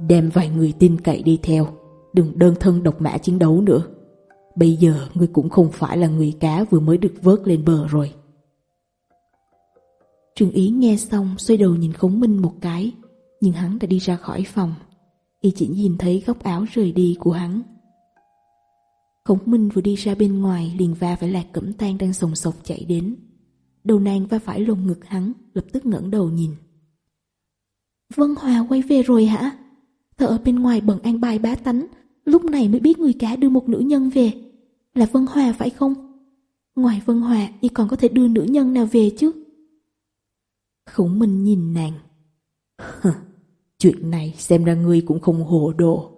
Đem vài người tin cậy đi theo, đừng đơn thân độc mã chiến đấu nữa. Bây giờ ngươi cũng không phải là người cá vừa mới được vớt lên bờ rồi. Trung ý nghe xong xoay đầu nhìn Khống Minh một cái, nhưng hắn đã đi ra khỏi phòng. Y chỉ nhìn thấy góc áo rời đi của hắn. Khổng Minh vừa đi ra bên ngoài liền va phải lạc cẩm tan đang sồng sộc chạy đến. Đầu nàng va phải lồng ngực hắn, lập tức ngẩng đầu nhìn. Vân Hòa quay về rồi hả? Thợ ở bên ngoài bận an bài bá tánh, lúc này mới biết người cá đưa một nữ nhân về. Là Vân Hòa phải không? Ngoài Vân Hòa, y còn có thể đưa nữ nhân nào về chứ? Khổng Minh nhìn nàng. Chuyện này xem ra ngươi cũng không hồ đồ.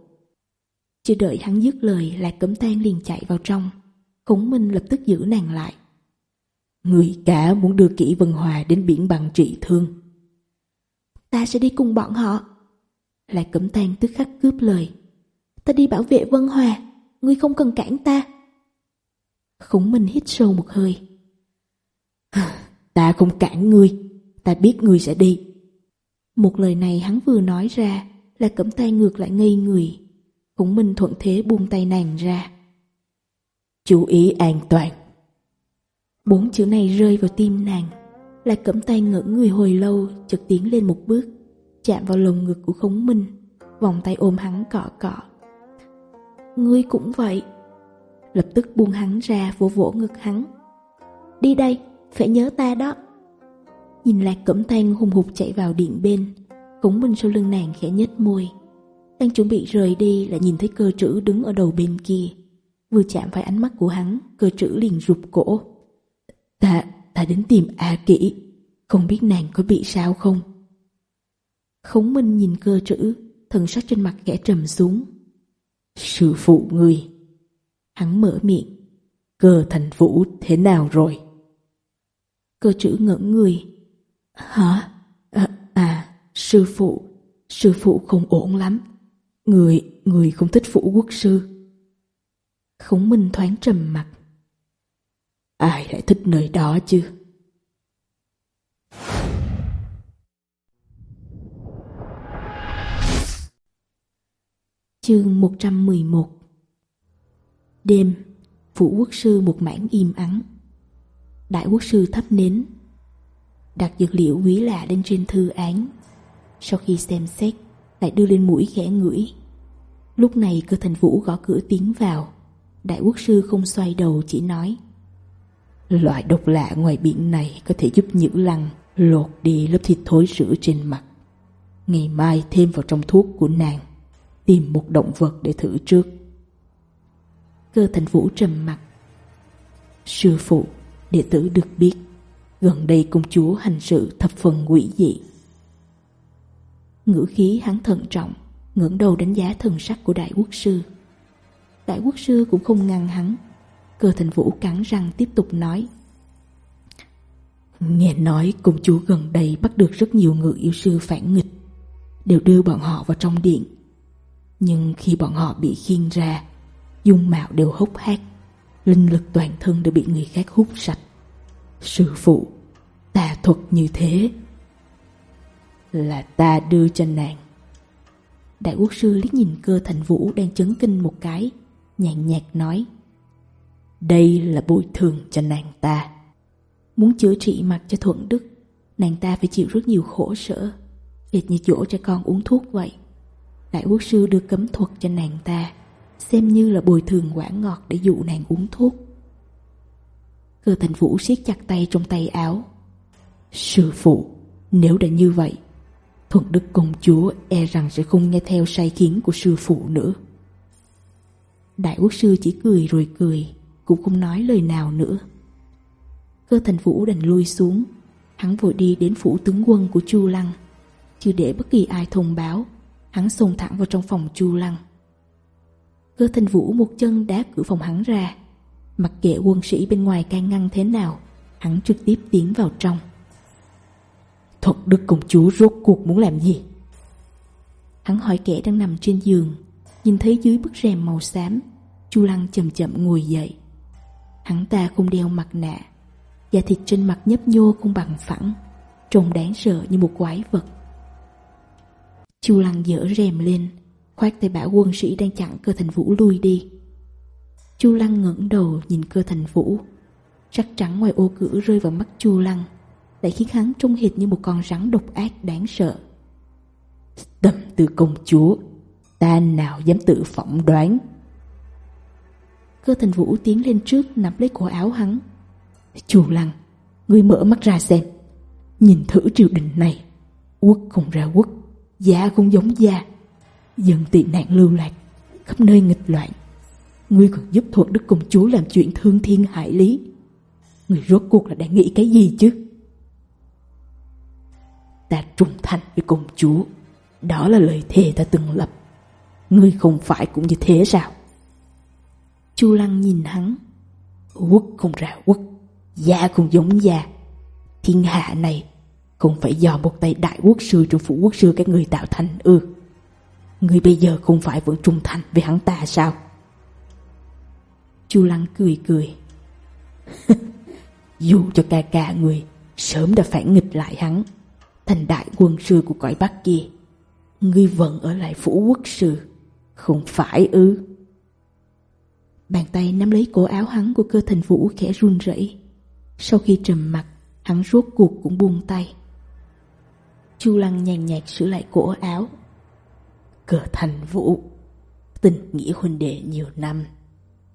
Chưa đợi hắn dứt lời Lạc Cấm Tan liền chạy vào trong. Khổng Minh lập tức giữ nàng lại. Người cả muốn đưa kỹ Vân Hòa đến biển bằng trị thương. Ta sẽ đi cùng bọn họ. Lại Cấm Tan tức khắc cướp lời. Ta đi bảo vệ Vân Hòa, ngươi không cần cản ta. Khổng Minh hít sâu một hơi. Ta không cản ngươi, ta biết ngươi sẽ đi. Một lời này hắn vừa nói ra, là cẩm tay ngược lại ngây người. Khủng Minh thuận thế buông tay nàng ra. Chú ý an toàn. Bốn chữ này rơi vào tim nàng, là cẩm tay ngỡ người hồi lâu, chợt tiến lên một bước, chạm vào lồng ngực của Khổng Minh, vòng tay ôm hắn cọ cọ. Ngươi cũng vậy. Lập tức buông hắn ra vỗ vỗ ngực hắn. Đi đây, phải nhớ ta đó. Nhìn lạc cẩm thanh hùng hục chạy vào điện bên Khống minh sau lưng nàng khẽ nhếch môi. Đang chuẩn bị rời đi Lại nhìn thấy cơ trữ đứng ở đầu bên kia. Vừa chạm phải ánh mắt của hắn Cơ trữ liền rụt cổ. Ta, ta đến tìm A à Kỷ Không biết nàng có bị sao không? Khống minh nhìn cơ trữ Thần sắc trên mặt khẽ trầm xuống. Sư phụ người Hắn mở miệng. Cơ thành vũ thế nào rồi? Cơ trữ ngỡ người Hả? À, à sư phụ, sư phụ không ổn lắm. Người, người không thích phủ quốc sư. Khổng Minh thoáng trầm mặt. Ai lại thích nơi đó chứ? Chương 111 Đêm, phủ quốc sư một mảng im ắng. Đại quốc sư thắp nến, đặt dược liệu quý lạ lên trên thư án. Sau khi xem xét, lại đưa lên mũi khẽ ngửi. Lúc này cơ thành vũ gõ cửa tiến vào. Đại quốc sư không xoay đầu chỉ nói. Loại độc lạ ngoài biển này có thể giúp những lăng lột đi lớp thịt thối rữa trên mặt. Ngày mai thêm vào trong thuốc của nàng, tìm một động vật để thử trước. Cơ thành vũ trầm mặt. Sư phụ, đệ tử được biết gần đây công chúa hành sự thập phần quỷ dị. Ngữ khí hắn thận trọng, ngưỡng đầu đánh giá thần sắc của đại quốc sư. Đại quốc sư cũng không ngăn hắn, cơ thành vũ cắn răng tiếp tục nói. Nghe nói công chúa gần đây bắt được rất nhiều người yêu sư phản nghịch, đều đưa bọn họ vào trong điện. Nhưng khi bọn họ bị khiên ra, dung mạo đều hốc hác, linh lực toàn thân đều bị người khác hút sạch. Sư phụ, tà thuật như thế. Là ta đưa cho nàng. Đại quốc sư liếc nhìn cơ thành vũ đang chấn kinh một cái, nhàn nhạt nói, đây là bồi thường cho nàng ta. Muốn chữa trị mặt cho thuận đức, nàng ta phải chịu rất nhiều khổ sở. Việc như chỗ cho con uống thuốc vậy. Đại quốc sư đưa cấm thuật cho nàng ta, Xem như là bồi thường quả ngọt để dụ nàng uống thuốc. Cơ thành vũ siết chặt tay trong tay áo Sư phụ, nếu đã như vậy, thuận đức công chúa e rằng sẽ không nghe theo sai khiến của sư phụ nữa. Đại quốc sư chỉ cười rồi cười, cũng không nói lời nào nữa. Cơ thành vũ đành lui xuống, hắn vội đi đến phủ tướng quân của Chu Lăng. Chưa để bất kỳ ai thông báo, hắn xông thẳng vào trong phòng Chu Lăng. Cơ thành vũ một chân đá cửa phòng hắn ra, mặc kệ quân sĩ bên ngoài can ngăn thế nào, hắn trực tiếp tiến vào trong. Thuận Đức Công Chúa rốt cuộc muốn làm gì? Hắn hỏi kẻ đang nằm trên giường, nhìn thấy dưới bức rèm màu xám, Chu Lăng chậm chậm ngồi dậy. Hắn ta không đeo mặt nạ, da thịt trên mặt nhấp nhô không bằng phẳng, trông đáng sợ như một quái vật. Chu Lăng dở rèm lên, khoát tay bả quân sĩ đang chặn cơ thành vũ lui đi. Chu Lăng ngẩng đầu nhìn cơ thành vũ, rắc trắng ngoài ô cửa rơi vào mắt Chu Lăng lại khiến hắn trông hệt như một con rắn độc ác đáng sợ. Tầm từ công chúa, ta nào dám tự phỏng đoán. Cơ thành vũ tiến lên trước nắm lấy cổ áo hắn. Chùa lăng, người mở mắt ra xem. Nhìn thử triều đình này, quốc không ra quốc, giá cũng giống gia. Dân tị nạn lưu lạc, khắp nơi nghịch loạn. Ngươi còn giúp thuận đức công chúa làm chuyện thương thiên hại lý. Người rốt cuộc là đang nghĩ cái gì chứ? Ta trung thành với công chúa. Đó là lời thề ta từng lập. Ngươi không phải cũng như thế sao? Chu Lăng nhìn hắn. Quốc không ra quốc Gia không giống gia. Thiên hạ này Không phải do một tay đại quốc sư trong phủ quốc sư các người tạo thành ư. Ngươi bây giờ không phải vẫn trung thành với hắn ta sao? Chu Lăng cười cười, Dù cho ca ca người Sớm đã phản nghịch lại hắn thành đại quân sư của cõi Bắc kia. Ngươi vẫn ở lại phủ quốc sư, không phải ư? Bàn tay nắm lấy cổ áo hắn của cơ thành vũ khẽ run rẩy. Sau khi trầm mặt, hắn rốt cuộc cũng buông tay. Chu Lăng nhàn nhạt sửa lại cổ áo. Cơ thành vũ, tình nghĩa huynh đệ nhiều năm,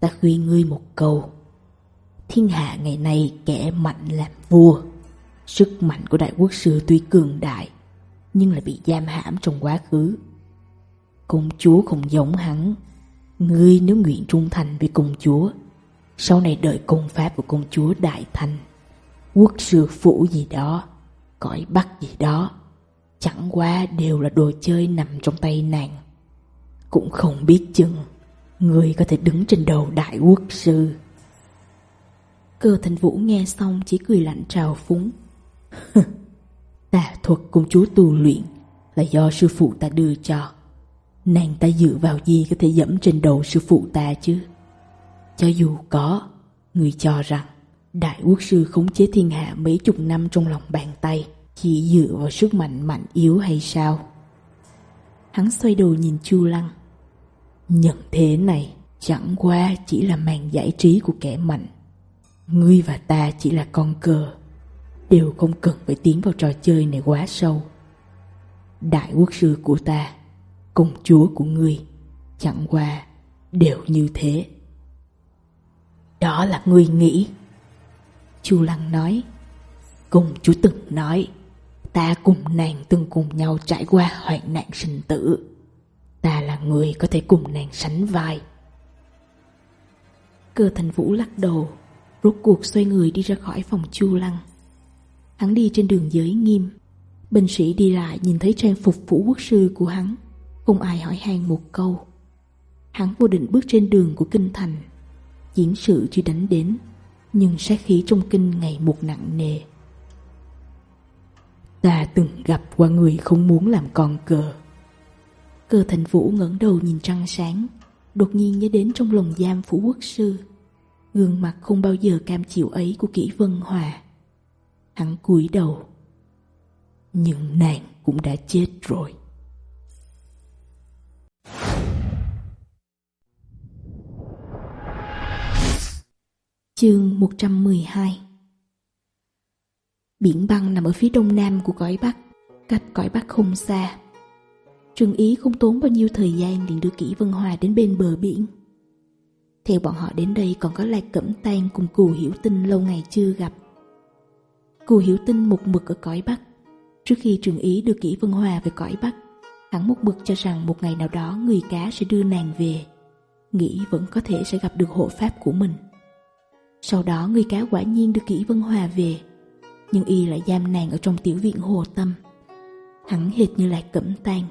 ta khuyên ngươi một câu. Thiên hạ ngày nay kẻ mạnh làm vua. Sức mạnh của đại quốc sư tuy cường đại, Nhưng là bị giam hãm trong quá khứ. Công chúa không giống hắn. Ngươi nếu nguyện trung thành với công chúa, Sau này đợi công pháp của công chúa đại thành, Quốc sư phủ gì đó, Cõi bắc gì đó, Chẳng qua đều là đồ chơi nằm trong tay nàng. Cũng không biết chừng, Ngươi có thể đứng trên đầu đại quốc sư. Cơ thành vũ nghe xong chỉ cười lạnh trào phúng. Tà thuật công chúa tu luyện là do sư phụ ta đưa cho. Nàng ta dựa vào gì có thể dẫm trên đầu sư phụ ta chứ? Cho dù có, người cho rằng đại quốc sư khống chế thiên hạ mấy chục năm trong lòng bàn tay chỉ dựa vào sức mạnh mạnh yếu hay sao? Hắn xoay đầu nhìn Chu Lăng. Nhận thế này chẳng qua chỉ là màn giải trí của kẻ mạnh. Ngươi và ta chỉ là con cờ đều không cần phải tiến vào trò chơi này quá sâu. Đại quốc sư của ta, công chúa của ngươi, chẳng qua đều như thế. Đó là ngươi nghĩ. Chu Lăng nói, cùng chú từng nói, ta cùng nàng từng cùng nhau trải qua hoạn nạn sinh tử. Ta là người có thể cùng nàng sánh vai. Cơ thành vũ lắc đầu, rốt cuộc xoay người đi ra khỏi phòng Chu Lăng. Hắn đi trên đường giới nghiêm. Binh sĩ đi lại nhìn thấy trang phục phủ quốc sư của hắn. Không ai hỏi han một câu. Hắn vô định bước trên đường của kinh thành. Diễn sự chưa đánh đến, Nhưng sát khí trong kinh ngày một nặng nề. Ta từng gặp qua người không muốn làm con cờ. Cơ thành vũ ngẩng đầu nhìn trăng sáng, Đột nhiên nhớ đến trong lồng giam phủ quốc sư. Gương mặt không bao giờ cam chịu ấy của kỹ vân hòa hắn cúi đầu nhưng nàng cũng đã chết rồi Chương 112 Biển băng nằm ở phía đông nam của cõi Bắc, cách cõi Bắc không xa. trường Ý không tốn bao nhiêu thời gian liền đưa kỹ Vân Hòa đến bên bờ biển. Theo bọn họ đến đây còn có Lạc Cẩm Tan cùng Cù Hiểu Tinh lâu ngày chưa gặp. Cù Hiểu Tinh một mực ở cõi Bắc. Trước khi trường ý đưa Kỷ Vân Hòa về cõi Bắc, hắn một mực cho rằng một ngày nào đó người cá sẽ đưa nàng về. Nghĩ vẫn có thể sẽ gặp được hộ pháp của mình. Sau đó người cá quả nhiên đưa Kỷ Vân Hòa về, nhưng y lại giam nàng ở trong tiểu viện Hồ Tâm. Hắn hệt như lại cẩm tang,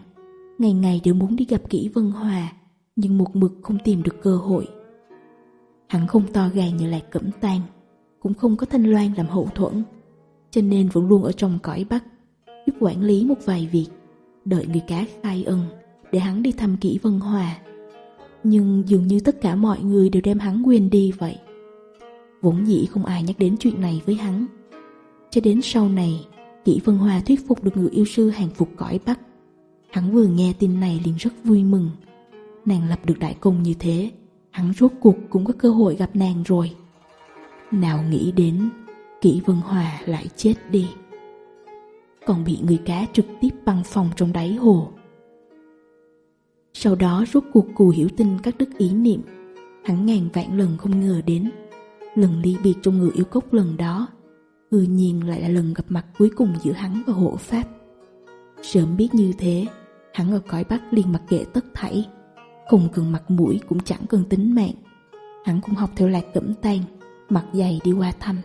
ngày ngày đều muốn đi gặp Kỷ Vân Hòa, nhưng một mực không tìm được cơ hội. Hắn không to gầy như lại cẩm tang, cũng không có thanh loan làm hậu thuẫn cho nên vẫn luôn ở trong cõi Bắc, giúp quản lý một vài việc, đợi người cá khai ân để hắn đi thăm kỹ Vân Hòa. Nhưng dường như tất cả mọi người đều đem hắn quên đi vậy. Vốn dĩ không ai nhắc đến chuyện này với hắn. Cho đến sau này, kỹ Vân Hòa thuyết phục được người yêu sư hàng phục cõi Bắc. Hắn vừa nghe tin này liền rất vui mừng. Nàng lập được đại công như thế, hắn rốt cuộc cũng có cơ hội gặp nàng rồi. Nào nghĩ đến Kỷ Vân Hòa lại chết đi. Còn bị người cá trực tiếp băng phòng trong đáy hồ. Sau đó rốt cuộc cù hiểu tin các đức ý niệm, hắn ngàn vạn lần không ngờ đến. Lần ly biệt trong người yêu cốc lần đó, tự nhiên lại là lần gặp mặt cuối cùng giữa hắn và hộ pháp. Sớm biết như thế, hắn ở cõi Bắc liền mặc kệ tất thảy, không cần mặt mũi cũng chẳng cần tính mạng. Hắn cũng học theo lạc cẩm tan, mặc giày đi qua thăm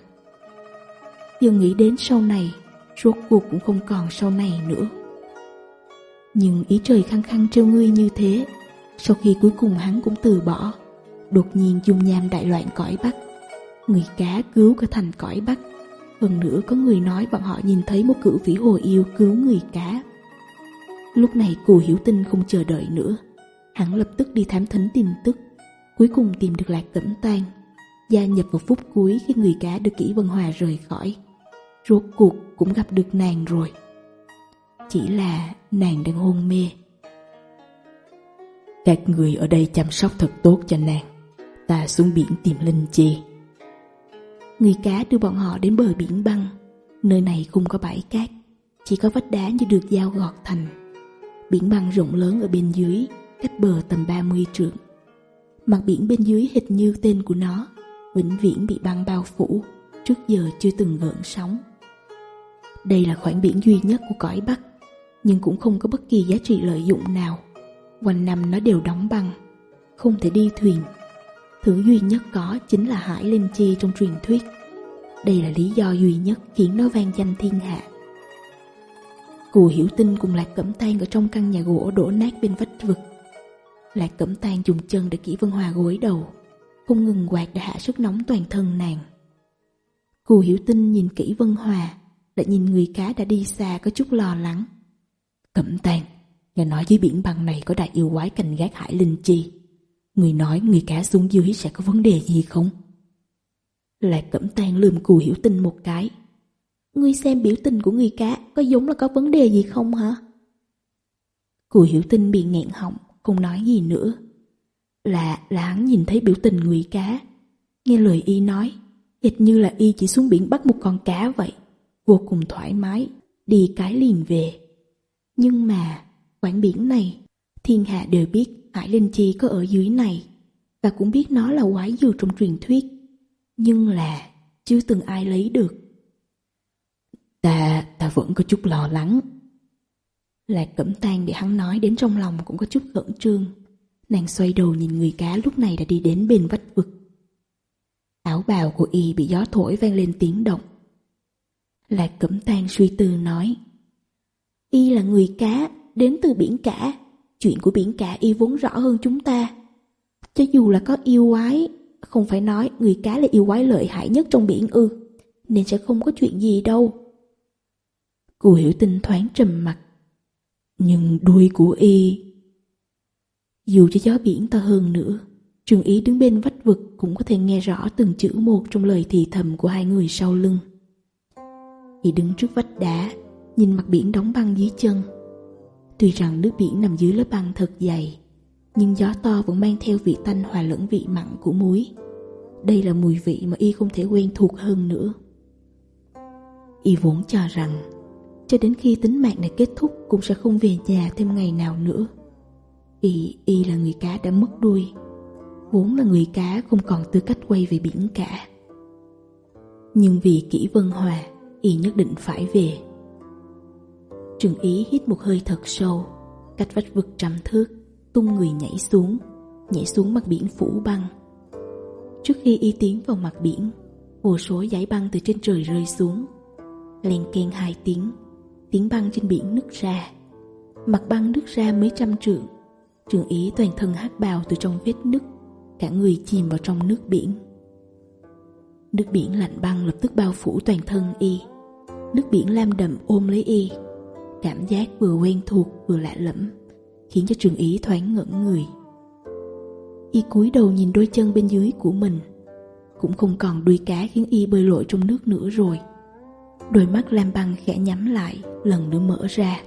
nhưng nghĩ đến sau này, rốt cuộc cũng không còn sau này nữa. Nhưng ý trời khăng khăng trêu ngươi như thế, sau khi cuối cùng hắn cũng từ bỏ, đột nhiên dung nham đại loạn cõi Bắc. Người cá cứu cả thành cõi Bắc, hơn nữa có người nói bọn họ nhìn thấy một cử vĩ hồ yêu cứu người cá. Lúc này cù hiểu tinh không chờ đợi nữa, hắn lập tức đi thám thính tin tức, cuối cùng tìm được lạc cẩm tan, gia nhập vào phút cuối khi người cá được kỹ vân hòa rời khỏi rốt cuộc cũng gặp được nàng rồi. Chỉ là nàng đang hôn mê. Các người ở đây chăm sóc thật tốt cho nàng. Ta xuống biển tìm Linh Chi. Người cá đưa bọn họ đến bờ biển băng. Nơi này không có bãi cát, chỉ có vách đá như được dao gọt thành. Biển băng rộng lớn ở bên dưới, cách bờ tầm 30 trượng. Mặt biển bên dưới hệt như tên của nó, vĩnh viễn bị băng bao phủ, trước giờ chưa từng gợn sóng. Đây là khoảng biển duy nhất của cõi Bắc, nhưng cũng không có bất kỳ giá trị lợi dụng nào. Quanh năm nó đều đóng băng, không thể đi thuyền. Thứ duy nhất có chính là hải linh chi trong truyền thuyết. Đây là lý do duy nhất khiến nó vang danh thiên hạ. Cù hiểu tinh cùng Lạc Cẩm Tan ở trong căn nhà gỗ đổ nát bên vách vực. Lạc Cẩm Tan dùng chân để kỹ Vân Hòa gối đầu, không ngừng quạt để hạ sức nóng toàn thân nàng. Cù hiểu tinh nhìn kỹ Vân Hòa, lại nhìn người cá đã đi xa có chút lo lắng. Cẩm tàn, nghe nói dưới biển băng này có đại yêu quái cành gác hải linh chi. Người nói người cá xuống dưới sẽ có vấn đề gì không? lại cẩm tàn lườm cù hiểu tình một cái. Ngươi xem biểu tình của người cá có giống là có vấn đề gì không hả? Cù hiểu tình bị nghẹn họng, không nói gì nữa. Lạ là hắn nhìn thấy biểu tình người cá. Nghe lời y nói, hệt như là y chỉ xuống biển bắt một con cá vậy vô cùng thoải mái, đi cái liền về. Nhưng mà, quảng biển này, thiên hạ đều biết Hải Linh Chi có ở dưới này, và cũng biết nó là quái dừa trong truyền thuyết. Nhưng là, chưa từng ai lấy được. Ta, ta vẫn có chút lo lắng. Lạc cẩm tan để hắn nói đến trong lòng cũng có chút khẩn trương. Nàng xoay đầu nhìn người cá lúc này đã đi đến bên vách vực. Áo bào của y bị gió thổi vang lên tiếng động lại Cẩm tan suy tư nói. Y là người cá, đến từ biển cả. Chuyện của biển cả y vốn rõ hơn chúng ta. Cho dù là có yêu quái, không phải nói người cá là yêu quái lợi hại nhất trong biển ư, nên sẽ không có chuyện gì đâu. Cô hiểu tinh thoáng trầm mặt. Nhưng đuôi của y... Dù cho gió biển to hơn nữa, trường ý đứng bên vách vực cũng có thể nghe rõ từng chữ một trong lời thì thầm của hai người sau lưng. Y đứng trước vách đá, nhìn mặt biển đóng băng dưới chân. Tuy rằng nước biển nằm dưới lớp băng thật dày, nhưng gió to vẫn mang theo vị tanh hòa lẫn vị mặn của muối. Đây là mùi vị mà y không thể quen thuộc hơn nữa. Y vốn cho rằng, cho đến khi tính mạng này kết thúc cũng sẽ không về nhà thêm ngày nào nữa. Y, y là người cá đã mất đuôi, vốn là người cá không còn tư cách quay về biển cả. Nhưng vì kỹ vân hòa, y nhất định phải về. Trường Ý hít một hơi thật sâu, cách vách vực trăm thước, tung người nhảy xuống, nhảy xuống mặt biển phủ băng. Trước khi y tiến vào mặt biển, vô số giấy băng từ trên trời rơi xuống. Len ken hai tiếng, tiếng băng trên biển nứt ra. Mặt băng nứt ra mấy trăm trượng, trường ý toàn thân hát bào từ trong vết nứt, cả người chìm vào trong nước biển. Nước biển lạnh băng lập tức bao phủ toàn thân y nước biển lam đầm ôm lấy y. Cảm giác vừa quen thuộc vừa lạ lẫm, khiến cho trường ý thoáng ngẩn người. Y cúi đầu nhìn đôi chân bên dưới của mình, cũng không còn đuôi cá khiến y bơi lội trong nước nữa rồi. Đôi mắt lam băng khẽ nhắm lại, lần nữa mở ra.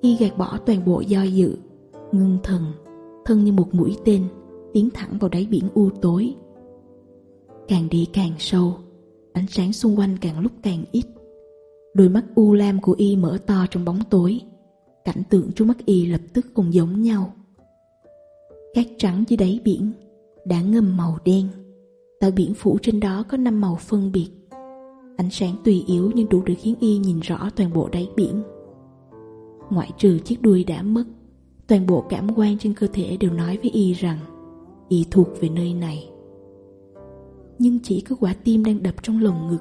Y gạt bỏ toàn bộ do dự, ngưng thần, thân như một mũi tên, tiến thẳng vào đáy biển u tối. Càng đi càng sâu, ánh sáng xung quanh càng lúc càng ít. Đôi mắt u lam của y mở to trong bóng tối. Cảnh tượng trước mắt y lập tức cùng giống nhau. Cát trắng dưới đáy biển Đã ngâm màu đen. Tạo biển phủ trên đó có năm màu phân biệt. Ánh sáng tùy yếu nhưng đủ để khiến y nhìn rõ toàn bộ đáy biển. Ngoại trừ chiếc đuôi đã mất, Toàn bộ cảm quan trên cơ thể đều nói với y rằng Y thuộc về nơi này. Nhưng chỉ có quả tim đang đập trong lồng ngực,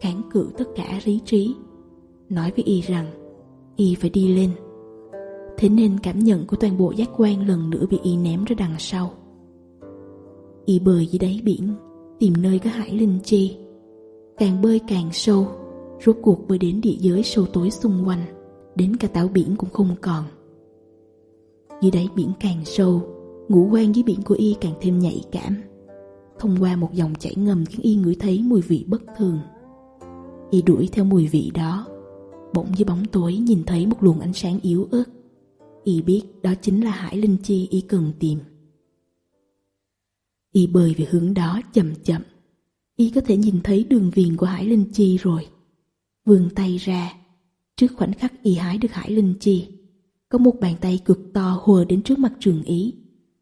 Kháng cự tất cả lý trí nói với y rằng y phải đi lên. Thế nên cảm nhận của toàn bộ giác quan lần nữa bị y ném ra đằng sau. Y bơi dưới đáy biển, tìm nơi có hải linh chi. Càng bơi càng sâu, rốt cuộc bơi đến địa giới sâu tối xung quanh, đến cả tảo biển cũng không còn. Dưới đáy biển càng sâu, ngũ quan dưới biển của y càng thêm nhạy cảm. Thông qua một dòng chảy ngầm khiến y ngửi thấy mùi vị bất thường. Y đuổi theo mùi vị đó, bỗng dưới bóng tối nhìn thấy một luồng ánh sáng yếu ớt. Y biết đó chính là Hải Linh Chi y cần tìm. Y bơi về hướng đó chậm chậm. Y có thể nhìn thấy đường viền của Hải Linh Chi rồi. Vươn tay ra. Trước khoảnh khắc Y hái được Hải Linh Chi, có một bàn tay cực to hùa đến trước mặt trường ý.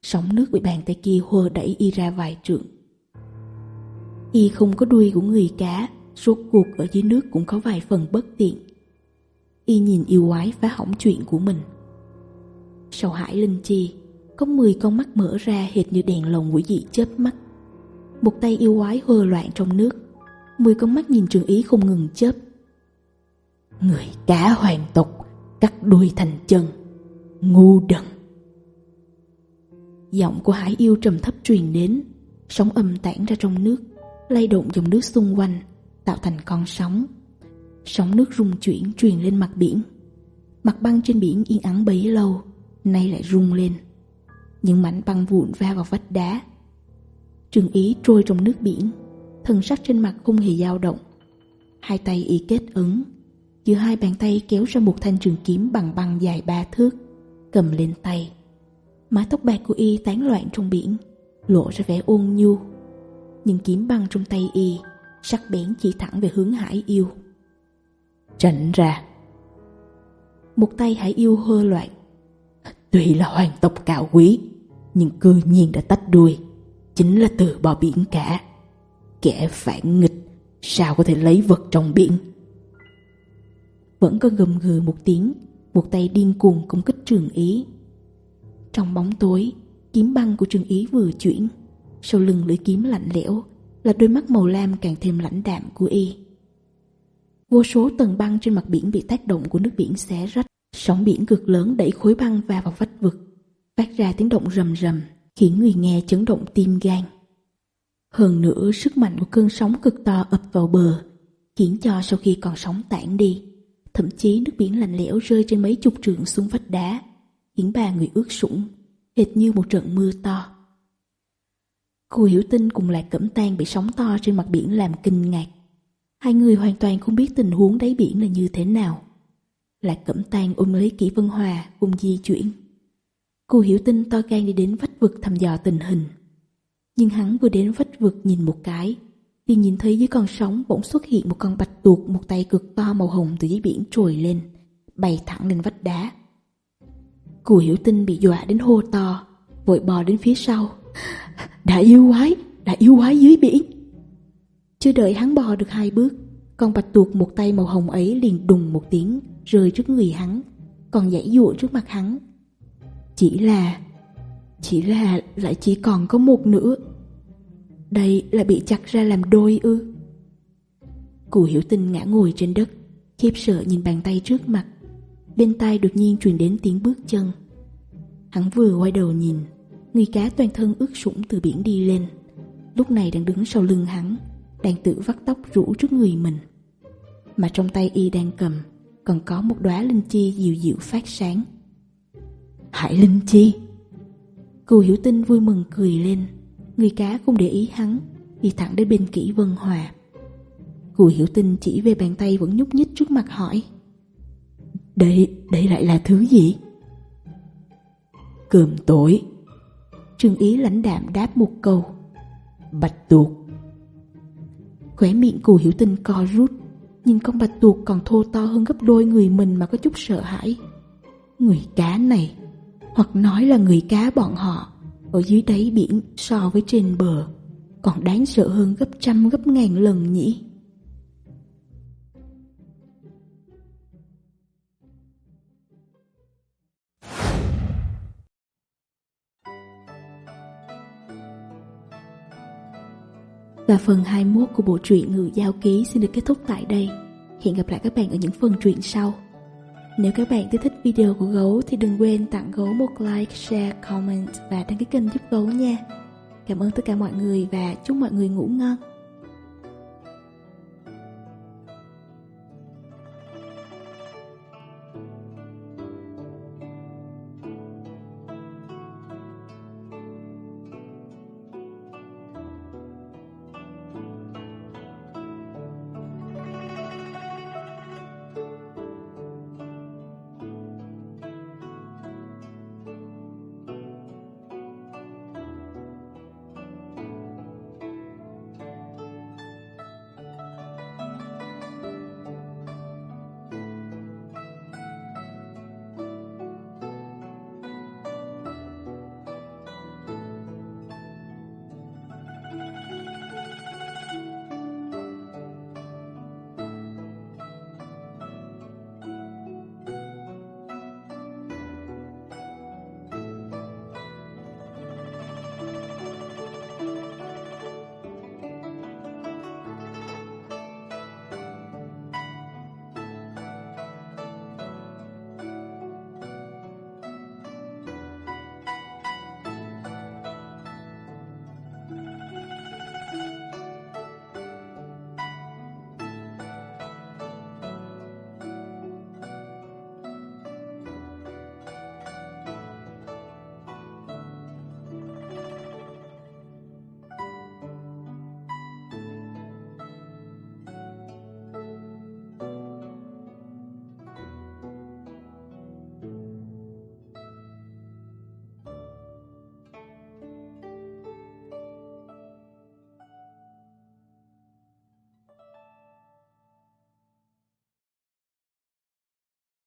Sóng nước bị bàn tay kia hùa đẩy Y ra vài trượng. Y không có đuôi của người cá, suốt cuộc ở dưới nước cũng có vài phần bất tiện y nhìn yêu quái phá hỏng chuyện của mình. Sầu hải linh chi, có 10 con mắt mở ra hệt như đèn lồng của dị chớp mắt. Một tay yêu quái hơ loạn trong nước, 10 con mắt nhìn trường ý không ngừng chớp. Người cá hoàng tục cắt đuôi thành chân, ngu đần. Giọng của hải yêu trầm thấp truyền đến, sóng âm tản ra trong nước, lay động dòng nước xung quanh, tạo thành con sóng Sóng nước rung chuyển truyền lên mặt biển. Mặt băng trên biển yên ắng bấy lâu Nay lại rung lên. Những mảnh băng vụn va vào vách đá. Trường Ý trôi trong nước biển Thần sắc trên mặt không hề dao động. Hai tay y kết ứng, Giữa hai bàn tay kéo ra một thanh trường kiếm bằng băng dài ba thước Cầm lên tay. Mái tóc bạc của y tán loạn trong biển Lộ ra vẻ ôn nhu. Nhưng kiếm băng trong tay y Sắc bén chỉ thẳng về hướng hải yêu tránh ra. Một tay hải yêu hơ loạn, tuy là hoàng tộc cao quý, nhưng cư nhiên đã tách đuôi, chính là từ bò biển cả. Kẻ phản nghịch, sao có thể lấy vật trong biển? Vẫn có gầm gừ một tiếng, một tay điên cuồng công kích trường ý. Trong bóng tối, kiếm băng của trường ý vừa chuyển, sau lưng lưỡi kiếm lạnh lẽo là đôi mắt màu lam càng thêm lãnh đạm của y. Vô số tầng băng trên mặt biển bị tác động của nước biển xé rách, sóng biển cực lớn đẩy khối băng va vào vách vực, phát ra tiếng động rầm rầm, khiến người nghe chấn động tim gan. Hơn nữa, sức mạnh của cơn sóng cực to ập vào bờ, khiến cho sau khi còn sóng tản đi, thậm chí nước biển lạnh lẽo rơi trên mấy chục trường xuống vách đá, khiến ba người ướt sũng, hệt như một trận mưa to. Cô Hiểu tin cùng Lạc Cẩm Tan bị sóng to trên mặt biển làm kinh ngạc. Hai người hoàn toàn không biết tình huống đáy biển là như thế nào. Lạc Cẩm Tàng ôm lấy kỹ Vân Hòa cùng di chuyển. Cô hiểu tin to gan đi đến vách vực thăm dò tình hình. Nhưng hắn vừa đến vách vực nhìn một cái, thì nhìn thấy dưới con sóng bỗng xuất hiện một con bạch tuộc một tay cực to màu hồng từ dưới biển trồi lên, bay thẳng lên vách đá. Cô hiểu tin bị dọa đến hô to, vội bò đến phía sau. Đã yêu quái, đã yêu quái dưới biển. Chưa đợi hắn bò được hai bước, con bạch tuộc một tay màu hồng ấy liền đùng một tiếng rơi trước người hắn, còn dãy dụa trước mặt hắn. Chỉ là... Chỉ là lại chỉ còn có một nữa. Đây là bị chặt ra làm đôi ư. Cụ hiểu tình ngã ngồi trên đất, khiếp sợ nhìn bàn tay trước mặt. Bên tay đột nhiên truyền đến tiếng bước chân. Hắn vừa quay đầu nhìn, người cá toàn thân ướt sũng từ biển đi lên. Lúc này đang đứng sau lưng hắn, đang tự vắt tóc rũ trước người mình. Mà trong tay y đang cầm còn có một đóa linh chi dịu dịu phát sáng. Hải linh chi! Cù hiểu tinh vui mừng cười lên, người cá không để ý hắn, đi thẳng đến bên kỹ vân hòa. Cù hiểu tinh chỉ về bàn tay vẫn nhúc nhích trước mặt hỏi. Đây, đây lại là thứ gì? Cơm tối. Trương Ý lãnh đạm đáp một câu. Bạch tuộc. Khóe miệng của hiểu tinh co rút, Nhưng con bạch tuộc còn thô to hơn gấp đôi người mình mà có chút sợ hãi. Người cá này, Hoặc nói là người cá bọn họ, Ở dưới đáy biển so với trên bờ, Còn đáng sợ hơn gấp trăm gấp ngàn lần nhỉ? Và phần 21 của bộ truyện ngự Giao Ký xin được kết thúc tại đây. Hẹn gặp lại các bạn ở những phần truyện sau. Nếu các bạn thích video của Gấu thì đừng quên tặng Gấu một like, share, comment và đăng ký kênh giúp Gấu nha. Cảm ơn tất cả mọi người và chúc mọi người ngủ ngon.